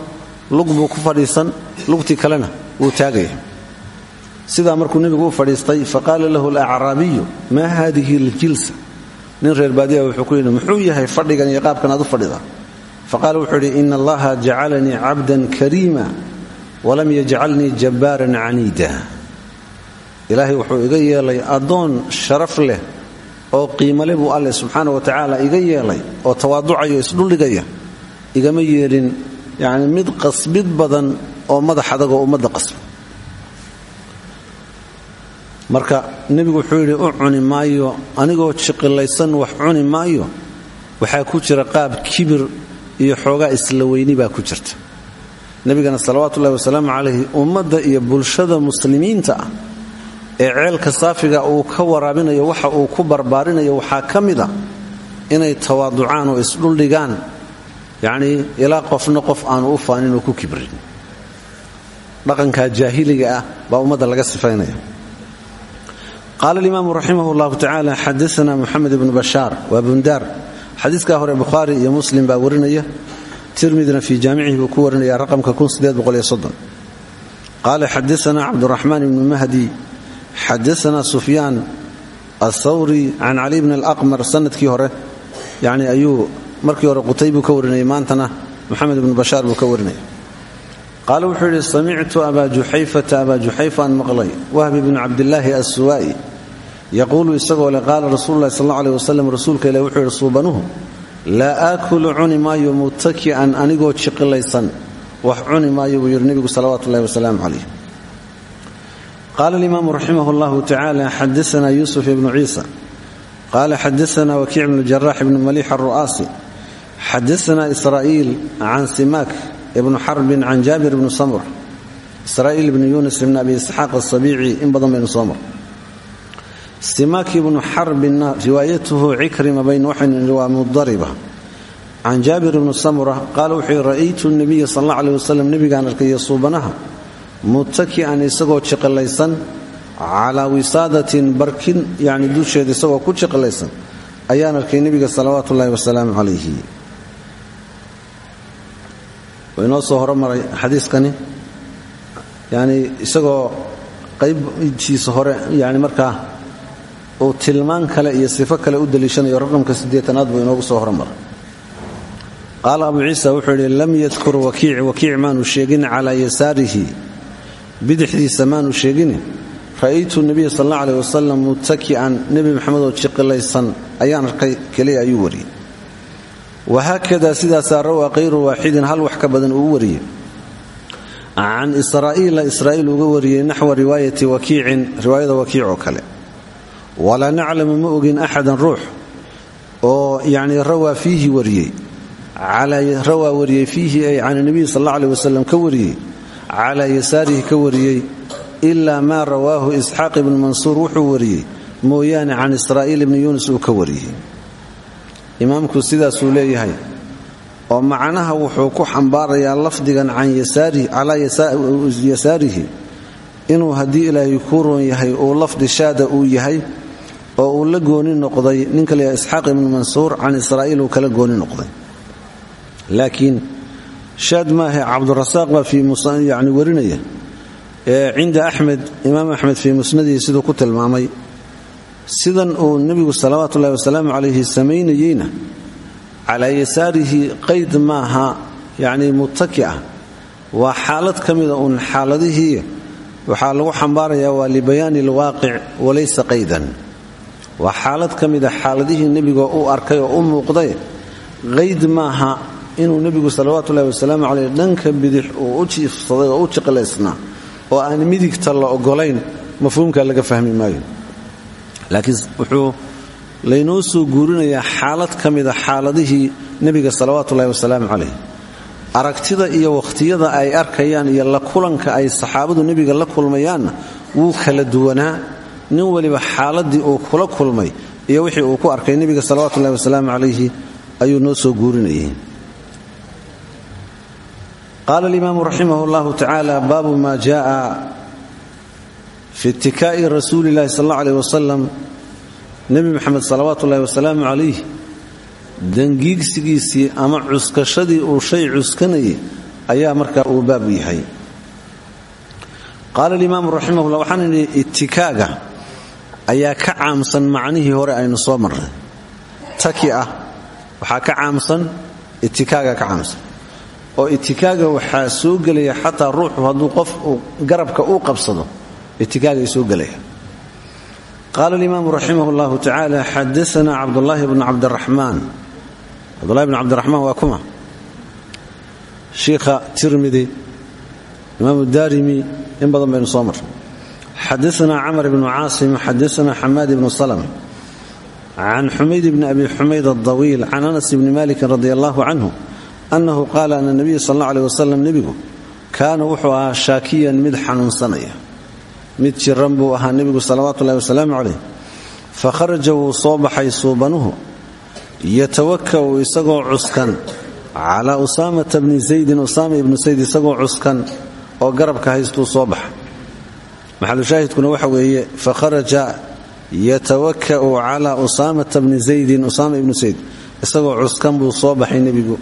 lug buu ku fadhiisan lugtii kalena wuu taagaya. Sidaa markuu nebigu u fadhiistay faqaala lahu alacraabiyu maa haadihi aljilsa? Nin reer baadiya wuxuu ku yidhi muxuu yahay fadhigan iyo qaabkan aad u fadhida faqaala wuxuu yidhi ina allaha jacalanii cabdan kariima walam yajcalnii jabbaaran caniida. Ilaahay wuxuu iga yeelay addoon sharaf leh oo qiimale buu alleh subxaana wa tacaala iga yeelay oo tawaaducayo isdhuldhigaya. Igama yeelin yacni mid qasbid badan oo madax adagoo ummadda qasba marka nebigu wuxuu yidhi u cuni maayo anigoo jiqilaysan wax cuni maayo. Waxaa ku jira qaab kibir iyo xoogaa isla baa ku jirta nebigana salawaatuullahi wasalaamu calayhi ummadda iyo bulshada muslimiinta ah ee ceelka saafiga uu ka waraabinayo waxa uu ku barbaarinayo waxaa ka mid a inay tawaaducaan oo isdhuldhigaan yacnii ilaa qofna qof aanu u faanin oo ku kibrin. Dhaqankaa jaahiliga ah baa ummadda laga sifaynaya qaala alimaamu raximah llahu tacala xadaana muxamed ibnu bashaar waa bundaar. Xadiiskaa hore bukhaari iyo muslim baa warinaya tirmidina fii jaamicihi buu ku warinaya raqamka qaala xadaana cabduraxmaan ibnu mahdi xadaana sufyaan athawri can cali bni alaqmar sannadkii hore. Yani ayuu markii hore qutaybuu ka warinayay maantana moxamed ibnu bashaar buu ka warinaya qaala wuxuu yidhi samictu abaa juxayfata abaa juxayfa aan maqlay wahbi bnu cabdilaahi assuwaa'i. Yaquulu isagoo leh qaala rasuulu lahi sal alla aleh wasalam rasuulka ilah wuxuu yidhi laa aakulu cuni maayo muttaki'an anigoo jiqilaysan wax cuni maayo buu yidhi nebigu salawaatu ullahi wasalaamu calayh qaala alimaamu raximah allahu tacala xadaana yuusuf ibnu ciisa. Qaala xadaana wakiic bnu jarax ibnu maliix aru'aasi xadaana israa'iil can simaak ibnu xarbin can jaabir ibni samr israa'iil ibni yunis ibni abi isxaaq asabiici in badan baynu soo simaak ibnu xarbinna riwaayatuhu cikrima bayn waxaynu waa mudariba. Can jaabir ibni samura qaala wuxuu yihi ra'aytu nabiya sal alla aleh wasalam nebigaan arkaya suubanaha. Muttaki'an isagoo jiqilaysan calaa wisaadatin barkin yani dusheeda isagoo ku jiqilaysan ayaan arkay nebiga salawaatu ullahi wasalaamu calayhi. Inoo soo horomaray xadiiskani. Yani isagoo qaybtiisa hore yani markaa uu tilmaan kale iyo sifo kale u daliishanayo raqamka siddeetanaad buu inoogu soo hormaray. Qaala abu ciisa wuxuu yidhi lam yadkur wakiic wakiic maanu sheegin calaa yasaarihi bidixdiisa maanu sheegin ra'aytu nebiya sal alla aleh wasalam muttaki'an nebi maxamedoo jiqilaysan ayaan arkay keliya ayuu wariyey. Wahaakada sidaasaa rawaa kayru waaxidin hal wax ka badan uu wariyey. Can israa'iila israa'iil uga wariyey naxwa riwaayati wakiicin riwaayada wakiic oo kale walaa naclamu ma ogin axadan ruux oo yani rawaa fiihi wariyey. Rawaa wariyey fiihi ay can nabiyi sal alla aleh ka wariyey. Calaa yasaarihi ka wariyey. Ilaa maa rawaahu isxaaq ibnu mansuur wuxuu wariyey. Mooyaane can israa'iil ibni yuunus uu ka wariyey. Imaamku sidaasuu leeyahay. Oo macnaha wuxuu ku xambaarayaa lafdigan calaa yasaarihi. Inuu haddii ilaahay kuu roon yahay uu lafdi shaada uu yahay oo uu la gooni noqday. Ninka layahay isxaaq ibnu mansuur can israa'iil uu kala gooni noqday. Laakiin shaad maahe cabdurasaaq baa yani warinaya cinda axmed imaam axmed fii musnadihi siduu ku tilmaamay. Sidan uu nebigu salawaatu ullahi wasalaamu calayhi samaynayeyna calaa yasaarihi qayd maaha yani muttaki ah. Waa xaalad ka mida uun xaaladihii waxaa lagu xambaarayaa waa libayaani alwaaqic walaysa qaydan waa xaalad ka mida xaaladihii nebiga u arkay oo u muuqday. Qayd maaha inuu nebigu salawaatu ullahi wasalaamu caleyh dhanka bidix uu u jiifsaday oo u jiqilaysnaa oo aan midigta la ogolayn mafhuumka laga fahmi maayo. Laakiin wuxuu laynoo soo guurinayaa xaalad ka mida xaaladihii nebiga salawaatu ullahi wasalaamu calayh aragtida iyo wakhtiyada ay arkayaan iyo la kulanka ay saxaabadu nebiga la kulmayaanna wuu kala duwanaa nin weliba xaaladii uu kula kulmay iyo wixii uu ku arkay nebiga salawaatu ullahi wasalaamu calayhi ayuu noo soo guurinayay. Qaala alimaamu raximah llahu tacaala baabu ma jaءa fi itikaa'i rasuuli illahi sal alla aleh wasalam nebi moxamed salawaatu ullahi wasalaamu calayh dangiigsigiisii ama cuskashadii uu shay cuskanayay ayaa markaa uu baab yahay. Qaala alimaamu raximahullah waxaan idhi itikaaga ayaa ka caamsan macnihii hore aynu soo marray taki ah waxaa ka caamsan itikaaga ka caamsan. Oo itikaaga waxaa soo gelaya xataa ruuxu hadduu qof garabka uu qabsado itikaagay soo gelaya qaala alimaamu raximah llahu tacaala xadaana cabdulaahi bnu cabdiraxmaan. Cabdulahi bn cabdiraxmaan waa kuma. Shiikha tirmidi imaamu daarimi in badan baynu soo marray xadaana camr bnu caasim xadaana xamaad ibnu salm can xumayd bni abi xumayd adawiil can anas bni malikin radi allahu canhu annahu qaala ana nabiya sal alla aleh wasalam nebigu kaana wuxuu ahaa shaakiyan mid xanuunsanaya mid jiran buu ahaa nebigu salawaatu ullahi wasalaamu calayh fa kharaja wuu soo baxay suubanuhu yatawaka'u isagoo cuskan calaa usaamata bni zaydin usaama ibnu sayd isagoo cuskan oo garabka haystuu soo baxa maxalushaahidkuna waxa weeye fa kharaja yatawaka'u calaa usaamata bni zaydin usaama ibnu sayd isagoo cuskan buu soo baxay nebigu.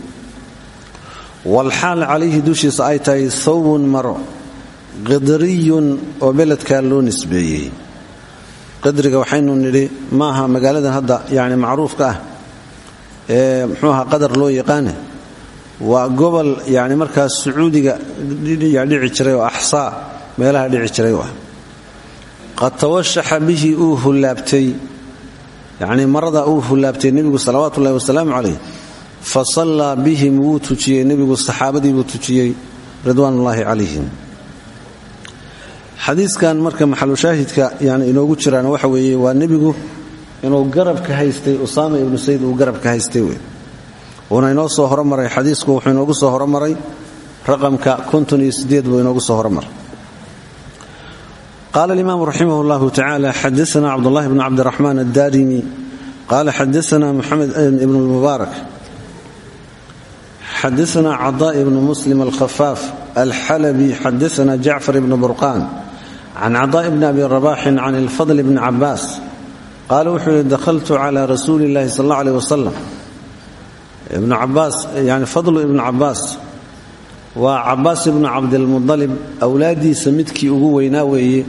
Walxaal calayhi dushiisa ay tahay thawbun maro qidriyun oo beledkaa loo nisbeeyey. Qadriga waxaynu nidhi maaha magaaladan hadda yani macruufka ah ee muxuu ahaa qadar loo yaqaane. Waa gobol yani markaas sacuudiga dhici jiray oo meelaha dhici jiray ah qad tawashaxa bihi uu hullaabtay yacnii marada uu hullaabtay nebigu salawaatu ullahi wasalaamu calayh fa sallaa bihim wuu tujiyey nebigu saxaabadii buu tujiyey ridwaanullaahi calayhim. Xadiiskan marka maxalushaahidka yani inoogu jiraan waxa weeye waa nebigu inuu garabka haystay usaama ibnu sayd uu garabka haystay wey uuna inoo soo horomaray xadiisku wuxuu inoogu soo horomaray raqamka buu inoogu soo horomaray qaala alimaamu raximah llahu tacala xadaana cabdulahi bn cabdiraxmaan addarimi qaala xadaana muxamed ibn lmubaarak xadaana cadaa ibnu muslim alkhafaaf alxalabi xadaana jacfar ibn burqaan can cadaa bni abi rabaxin can ilfadl bni cabaas qaala wuxuu yihi dahaltu cala rasuuli illahi sal alla aleh wasalam ibnu cabaas yani fadlu ibnu cabaas waa cabaas ibnu cabdilmudalib awlaadiisa midkii ugu weynaa weeye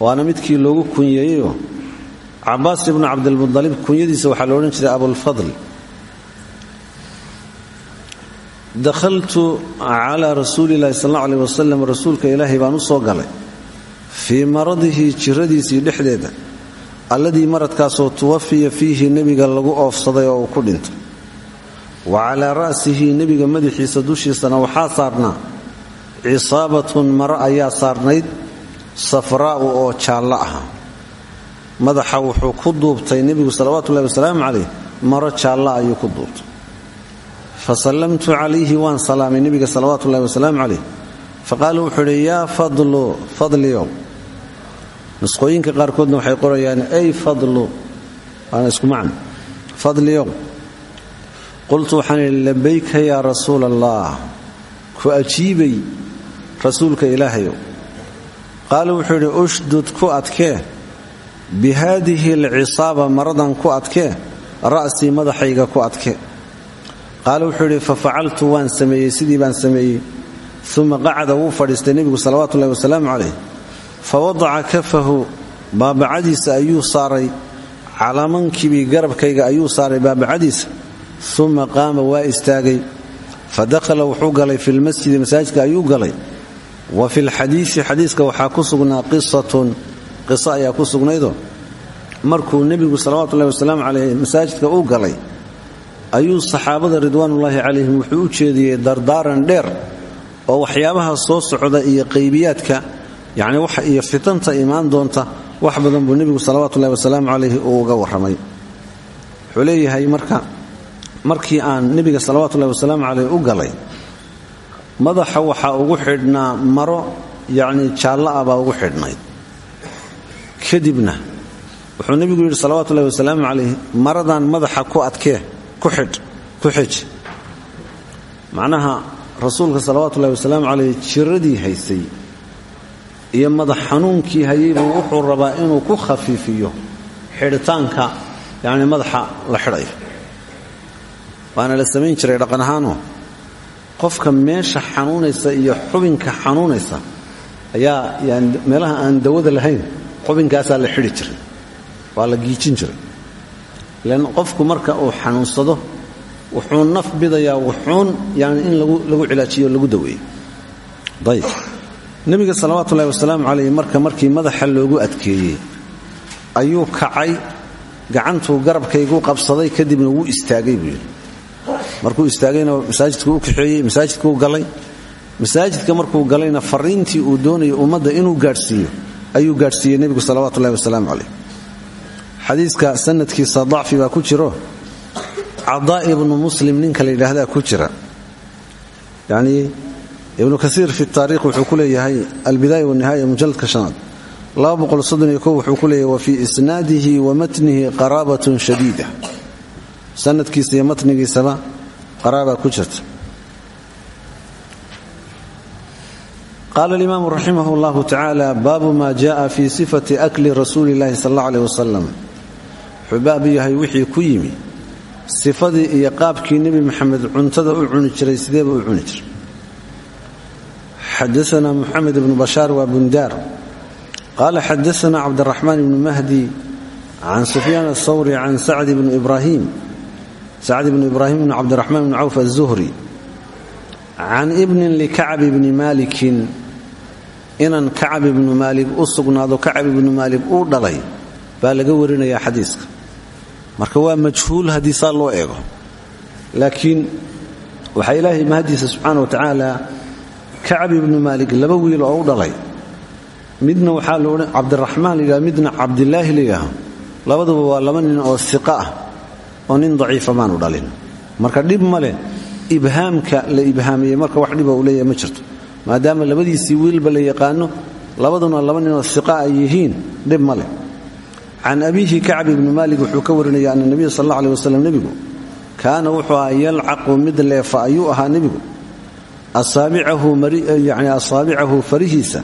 waana midkii loogu kunyeeyeyo. Cabaas ibnu cabdilmudalib kunyadiisa waxaa lo odhan jiray abulfadl dakhaltu calaa rasuuli illahi sal alla aleh wasalam rasuulka ilaahay baan u soo galay. Fii maradihi jiradiisii dhexdeeda alladii maradkaasoo tuwafiya fiihi nebiga lagu oofsaday oo uu ku dhintay wa calaa ra'sihi nebiga madaxiisa dushiisana waxaa saarnaa cisaabatun maro ayaa saarnayd safraa'u oo jaallo ah. Madaxa wuxuu ku duubtay nebigu salawatullahi wasalaamu calayh maro jaalla ayuu ku duubtay. Fa sallamtu calayhi waan salaamay nebiga salawatullahi wasalaamu calayh. Fa qaala wuxuu idhi yaa fadlu fadliyow nusqooyinka qaarkoodna waxay qorayaan ay fadlu waana isku macno fadliyow qultu waxaan idhi labayka yaa rasuula allah ku ajiibay rasuulka ilaahayow qaala wuxuu idhi ushdud ku adkee bi haadihi alcisaaba maradan ku adkee ra'sii madaxayga ku adkee qaala wuxuu idhi fa facaltu waan sameeyey sidii baan sameeyey. Uma qacada wuu fadhiistay nebigu salawatu ullahi wasalaamu calayh. Fa wadaca kafahu baabacadiisa ayuu saaray. Calaa garabkayga ayuu saaray baabacadiisa uma qaama waa istaagay. Fa dakhala wuxuu galay fi lmasjidi masaajidka ayuu galay. Wa fi lxadiisi xadiiska waxaa ku sugnaa qisatun qiso ayaa ku sugnaydoo markuu nebigu salawatullahi wasalaamu caleyh masaajidka u galay ayuu saxaabada ridwaanullaahi calayhim wuxuu u jeediyey dardaaran dheer oo waxyaabaha soo socda iyo qaybiyaadka yacni iyo fitanta imaan doonta wax badan buu nebigu salawatullahi wasalaamu calayhi uu uga warramay markii aan nebiga salawatullahi wasalaamu caleyh u galay madaxa waxaa ugu xidhnaa maro yacni jaallo ah baa ugu xidhnayd. Kadibna wuxuu nebigu yidhi salawatullahi wasalaamu calayh maradan madaxa ku adkee ku xidh ku xij. Macnaha rasuulka salawatullahi wasalaamu calayh jiradii haysay iyo madax xanuunkii hayaybuu wuxuu rabaa inuu ku khafiifiyo xidhitaanka yacni madaxa la xidhayo waana la samayn jiray dhaqan ahaanoo. Qofka meesha xanuunaysa iyo xubinka xanuunaysa ayaa yani meelaha aan dawada lahayn xubinkaasaa la xidhi jiray waa la giijin jiray. Ilan qofku marka uu xanuunsado wuxuu naf bidayaa wuxuun yani in lagu cilaajiyo lagu daweeyo. Ayb nebiga salawaatullahi wasalaamu calayh marka markii madaxa loogu adkeeyey ayuu kacay gacantuu garabkaygu qabsaday kadibna wuu istaagay buu markuu istaagayna masaajidku u kaxeeyey masaajidkuu galay. Masaajidka markuu galayna fariintii uu doonayay ummadda inuu gaadhsiiyo ayuu gaadhsiiyey nebigu salawatullahi wasalaamu calayh. Xadiiska sanadkiisa dacfi baa ku jiro. Cadaa ibnu muslim ninka la yidhaahdaa ku jira. Yanii ibnu kaiir fi taarikh wuxuu ku leeyahay albidaaya wanihaaya mujaladka shanaad. Wuxuu ku leeyahay wa fii isnaadihi wa matnihi qaraabatun shadiida. Sanadkiisa iyo matnigiisaba qaraabaa ku jirta qaala alimaamu raximah llahu tacaala baabu ma jaءa fi sifati akli rasuuli اllahi sal اllah aleh wasalam wuxuu baab yahay wixii ku yimi sifadii iyo qaabkii nebi maxamed cuntada u cuni jiray sideeba u cuni jiray xadaana muxamed ibnu bashaar waa bundaar qaala xadaana cabdiraxmaan ibnu mahdi can sufyaan athawri can sacd bni ibraahim sacd bni ibraahim bni cabdiraxmaan bni cawf aلzuhri can ibnin likacbi bni maalikin inan kacab ibnu maalik u sugnaado kacab ibnu maalik uu dhalay baa laga warinayaa xadiiska marka waa majhuul haddii saa loo eego laakiin waxaa ilaahay mahadiisa subxaana wa tacaala kacab ibnu maalik laba wiil oo u dhalay midna waxaa cabdiraxmaan layidhaha midna cabdilaahi layidhaaho labaduba waa laba nin oo siqa oo nin daciifa maanu dhalin. Marka dhib ma leh ibhaamka la ibhaamiyey marka wax dhiba uu leeyahay ma jirto. Maadaama labadiisii wiilba la yaqaano labaduna laba ninoo siqa ay yihiin dhib ma leh. Can abiihi kacb ibni wuxuu ka warinaya ana nebiya sal alla aleh wasalam kaana wuxuu ahaa yalcaqu mid leefa ayuu ahaa nebigu. Yani asaabicahu farihiisa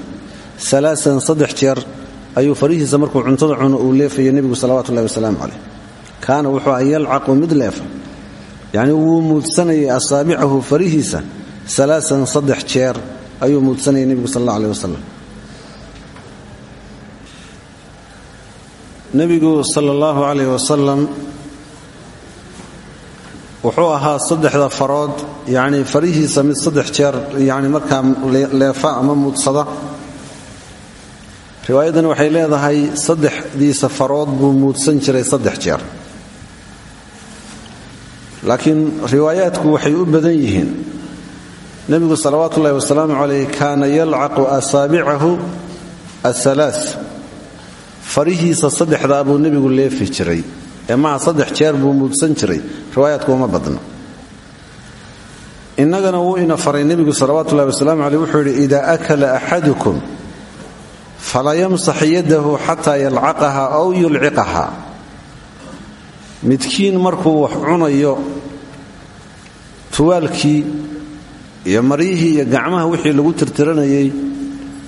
alaaan saddex jeer ayuu farihiisa markuu cuntada cuno uu leefaya nebigu salawatu ullahi wasalaamu kaana wuxuu ahaa yalcaqu mid leefa yacni wuu muudsanayay asaabicahu farihiisa alaaan saddex jeer ayuu muudsanayay nebigu sal alla aleh wasalam nebigu sala allahu calayh wasalam wuxuu ahaa saddexda farood yacni farihiisa mid saddex jeer yacni markaa leefa ama waxay leedahay saddexdiisa farood buu muudsan jiray saddex jeer laakiin riwaayaadku waxay u badan yihiin. Nebigu salawaatu ullahi wasalaamu calayh kaana yalcaqu asaabicahu ahalaa farihiisa saddexdaa buu nebigu leefi jiray. Ee maha saddex jeer buu muudsan jiray. Riwaayaadku uma badno. Innagana wuu ina faray. Nebigu salawaatu ullahi wasalaamu caleyh wuxuu yidhi idaa akala axadukum fala yamsax yadahu xataa yalcaqaha aw yulciqaha midkiin markuu wax cunayo tuwaalkii iyo maryihii iyo gacmaha wixii lagu tirtiranayay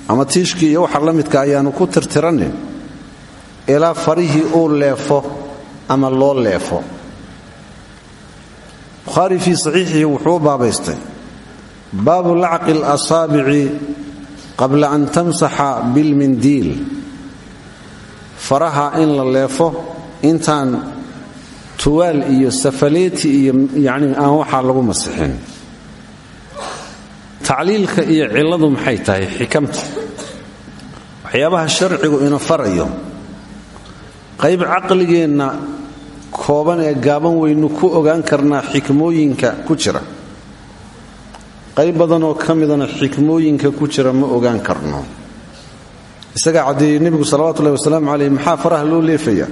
ama tiishkii iyo waxa la midka ayaanu ku tirtiranin ilaa farihii uu leefo ama loo leefo. Bukhaari fii saxiixihi wuxuu baabaystay baabu lacqi اlasaabici qabla an tamsaxa bilmindiil. Faraha in la leefo intaan tuwaal iyo safaleeti iyo yacni aan waxaa lagu masixin. Tacliilka iyo cilladu maxay tahay xikamta? Waxyaabaha sharcigu ina farayo. Qayb caqligeenna kooban ee gaaban weynu ku ogaan karnaa xikmooyinka ku jira. Qayb badanoo ka midana xikmooyinka ku jira ma ogaan karno. Isagaa caddeeyey nebigu salawatullahi wasalaamu caleyh maxaa faraha loo leefaya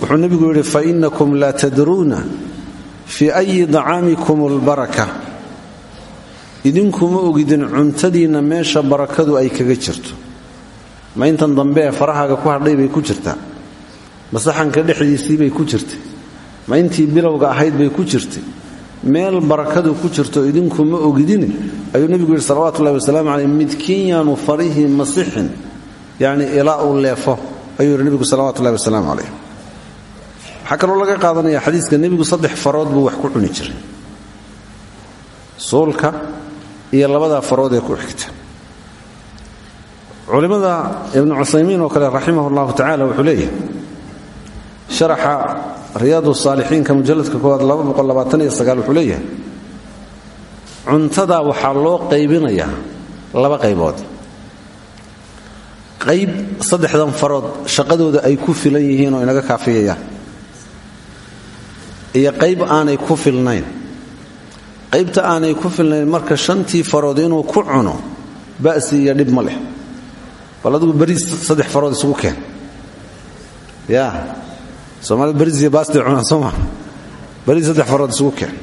wuxuu nebigu yidhi fa innakum laa tadruuna fii ayi dacaamikum albaraka. Idinkuma ogidin cuntadiinna meesha barakadu ay kaga jirto. Ma intan dambe ee farahaaga ku hadhay bay ku jirtaa. Ma saxanka bay ku jirtay. Ma intii bilowga ahayd bay ku jirtay. Meel barakadu ku jirto idinku ma ogidine ayuu nebigu yidhi salawatullahi wasalaamu caleyh midkiin yaanu farihii masixin yacni ilaa uu leefo ayuu yidhi waxaa kaloo laga qaadanaya xadiiska nebigu saddex farood buu wax ku cuni jiray. Suulka iyo labadaa farood ee ku xigta. Culimmada ibnu cusaymiin oo kale raximah llahu tacala wuxuu leeyahay sharaxa riyaadu saalixiinka mujalladka koowaad wuxuu leeyahay cuntadaa waxaa loo qaybinayaa laba qaybood. Qayb saddexdan farood shaqadooda ay ku filan yihiin oo inaga kaafiyayaan iyo qayb aanay ku filnayn. Qaybta aanay ku filnayn marka shantii farood inuu ku cuno ba'si iyo dhib ma leh. Bal adigu bariis saddex farood isugu keen. Ya soomaalida bariisiyo baastay cunaan soo maa bariis saddex farood isugu keen.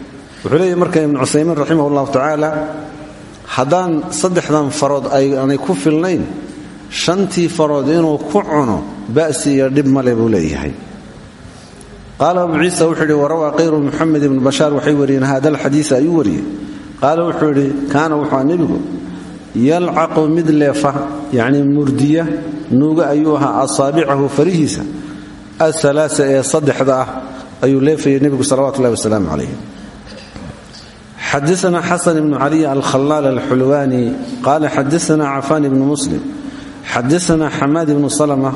Wuxuu leeyahy marka ibnu cusaymiin raximah allahu tacaala haddaan saddexdan farood aanay ku filnayn shantii farood inuu ku cuno ba'si iyo dhib male buu leeyahay qaala abu ciisa wuxuu yidhi warawaa kayru muxamed ibnu bashaar waxay wariyeen hada alxadiisa ayuu wariyey qaala wuxuu yidhi kaana wuxua nebigu yalcaqu mid leefa yacnii murdiya nuuga ayuu ahaa asaabicahu farihiisa asalaasa ee saddexda ah ayuu leefayay nebigu salawatu ullahi wasalaamu calayh xadaana xasan ibnu caliy alkhalaal alxulwaani qaala xadaana cafaan ibnu muslim xadaana xamaad ibnu salma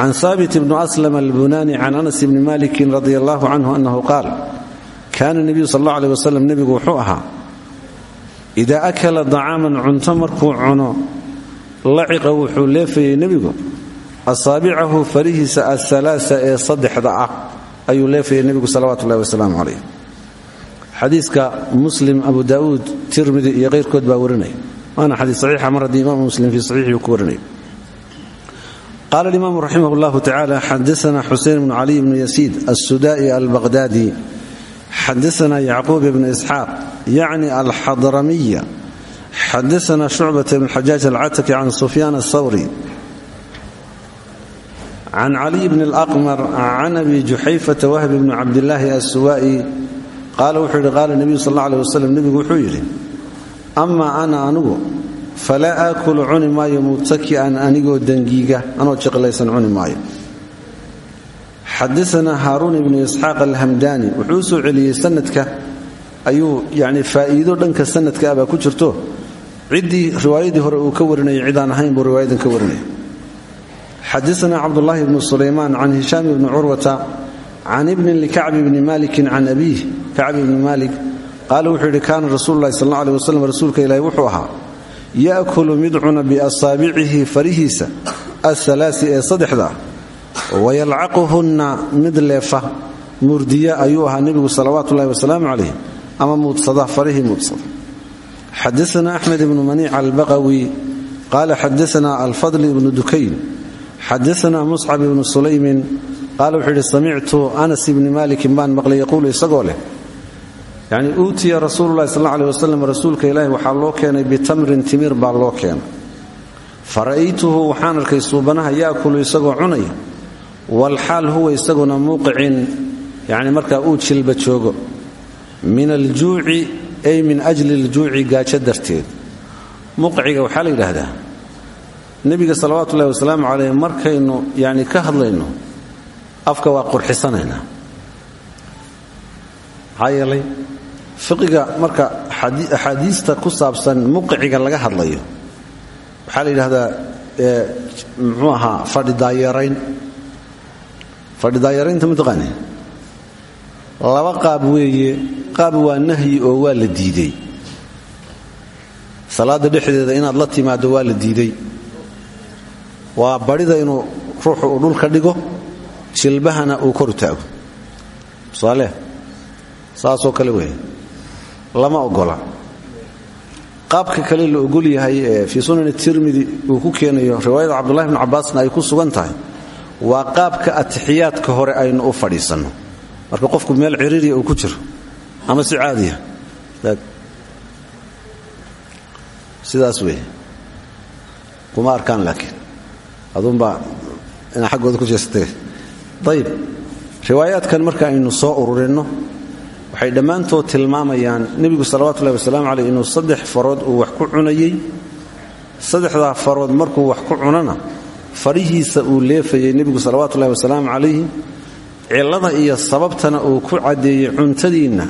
can haabit bni aslam albunani can anas bni maliki radi allahu canhu anahu qaal kaana nebiyu sal alla aleh wasalam nebigu wuxuu ahaa idaa akala dacaaman cunto markuu cuno laciqa wuxuu leefayey nebigu asaabicahu farihiisa aalaaa ee saddexda ah ayuu leefayay nebigu salawatu ullahi wasalaamu calayh xadiiska muslim abu daauud tirmidi iyo keyrkood baa warinaya waana xadiis saxiixa mar haddii imaamu muslim qaala alimaamu raximah llahu tacala xadaana xusein bnu caliy bnu yasiid assudaai albaqhdaadi xadaana yacquub ibnu isxaaq yacni alxadramiya xadaana shucbata bn xajaaj alcataki can sufyaan athawri can caliy bni alaqmar can abi juxayfata wahbi bni cabdilaahi assuwaa'i qaala wuxuu yidhi qaala nebiyu sal alla aleh wasalam nebigu wuxuu yidhi amaa ana anigu falaa aakulu cuni maayo mutaki'an anigoo dangiiga anoo jiqlaysan cuni maayo xadaana haaruun ibnu isxaaq alhamdaani wuxuu u soo celiyey sanadka ayuu yani faa'iido dhanka sanadka ah baa ku jirto ciddii riwaayadii hore uu ka warinayay cidaan ahayn buu riwaayadan ka warinaya xadaana cabdulaahi bnu sulaymaan can hishaam bni curwata can ibnin likacbi bni malikin can abiih kacbi bni malik qaala wuxuu yidhi kaana rasuulu lahi sal alla aleh ya'kulu mid cuna biasaabicihi farihiisa asalaasi ee saddexda wayalcaquhunna mid leefa murdiya ayuu ahaa nebigu salawaatu ullahi wasalaamu calayh ama muudsada farihii muudsada xadaana axmed ibnu maniic albaqawi qaala xadaana alfadl ibnu dukayn xadaana muscab ibnu sulaymin qaala wuxuu yidhi anas ibni malikin baan maqlay yaquulu isagoo leh yacni uutiya rasuululahi sal alla aleh wasalam rasuulka ilaahi waxaa loo keenay bitamrin timir baa loo keenay. Fa waxaan arkay suubanaha yaakulu isagoo cunaya walxaal huwa isaguna muuqicin yacni markaa uu jilba joogo. Min aljuuci ay min ajli aljuuci gaajo darteed. Muqciga waxaa la yidhaahdaa nebiga salawaatu ullahi wasalaamu caleyh markaynu yani ka hadlayno afka waa qurxisanaynaa. Maxaa fiqiga marka axaadiista ku saabsan muqiciga laga hadlayo. Waxaa la yidhahdaa muxuu ahaa fadhidaayarayn fadhidaayaraynta mataqaani laba qaab weeye. Qaab waa nahyi oo waa la diidey. Salaada dhexdeeda inaad la timaaddo waa la diiday waa badhida inuu ruuxu uu dhulka dhigo jilbahana uu koru taago. Tusaale saasoo kale weeye lama ogola. Qaabka kale la ogol yahay ee fii sunani tirmidi uu ku keenayo riwaayada cabdullahi bnu cabbaasna ay ku sugan tahay waa qaabka atixiyaadka hore aynu u fadhiisanno marka qofku meel ciriiriya uu ku jiro ama si caadiya sidaas weeye. Kuma arkaan laakiin. Aduunbaa inaa xaggooda ku jeesatay ayib riwaayaadkan marka aynu soo ururinno waxay dhammaantood tilmaamayaan nebigu salawatullahi wasalaamu caleyh inuu saddex farood uu wax ku cunayey. Saddexdaa farood markuu wax ku cunana farihiisa uu leefayey nebigu salawatullahi wasalaamu calayhi. Cillada iyo sababtana uu ku caddeeyey cuntadiinna.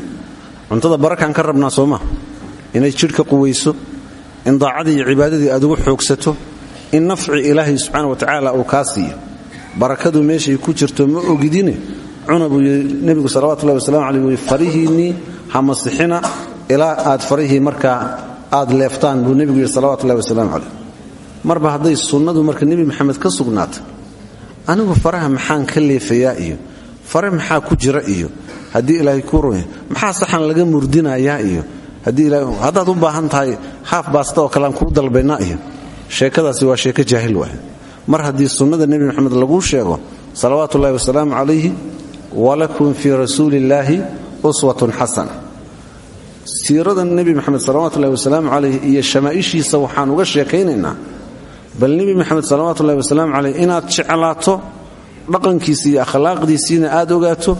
Cuntada barakaan ka rabnaa sooma inay jidhka quwayso in daacadii iyo cibaadadii aad ugu xoogsato in nafci ilaahay subxaana wa tacaala uu kaa siiyo. Barakadu meeshay ku jirto ma ogidine cuna buu yidhi nebigu salawatullahi wuui farihiinnii ha masixina ilaa aad farihii markaa aad leeftaan buu nebigu yidhi salawatullahi wasalaamu marba hadday sunnadu marka nebi maxamed ka sugnaatay anigu faraha maxaan ka leefayaa iyo? Fare maxaa ku jira iyo? Haddii ilaahay kuu runya maxaa saxan laga murdinayaa iyo? Haddaad u baahan tahay haaf baasta oo kalean kuu dalbaynaa iyo? Sheekadaasi waa sheeko jaahil waay. Mar haddii sunnada nebi maxamed laguu sheego salawaatu ullahi wasalaamu calayhi walakum fii rasuuli illaahi uswatun xasana siirada nebi maxamed salawatullahi wasalaamu calayh iyo shamaa'ishiisa waxaan uga sheekaynaynaa bal nebi maxamed salawatullahi wasalaamu caleyh inaad jeclaato dhaqankiisa iyo akhlaaqdiisiina aad ogaato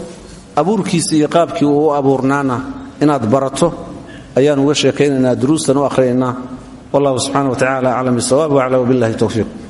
abuurkiisa iyo qaabkii uu u abuurnaana inaad barato ayaan uga sheekaynaynaa duruustan u ahrinaynaa wallahu subxana wa tacala aclam bisawab wacla wbillahi towfiiq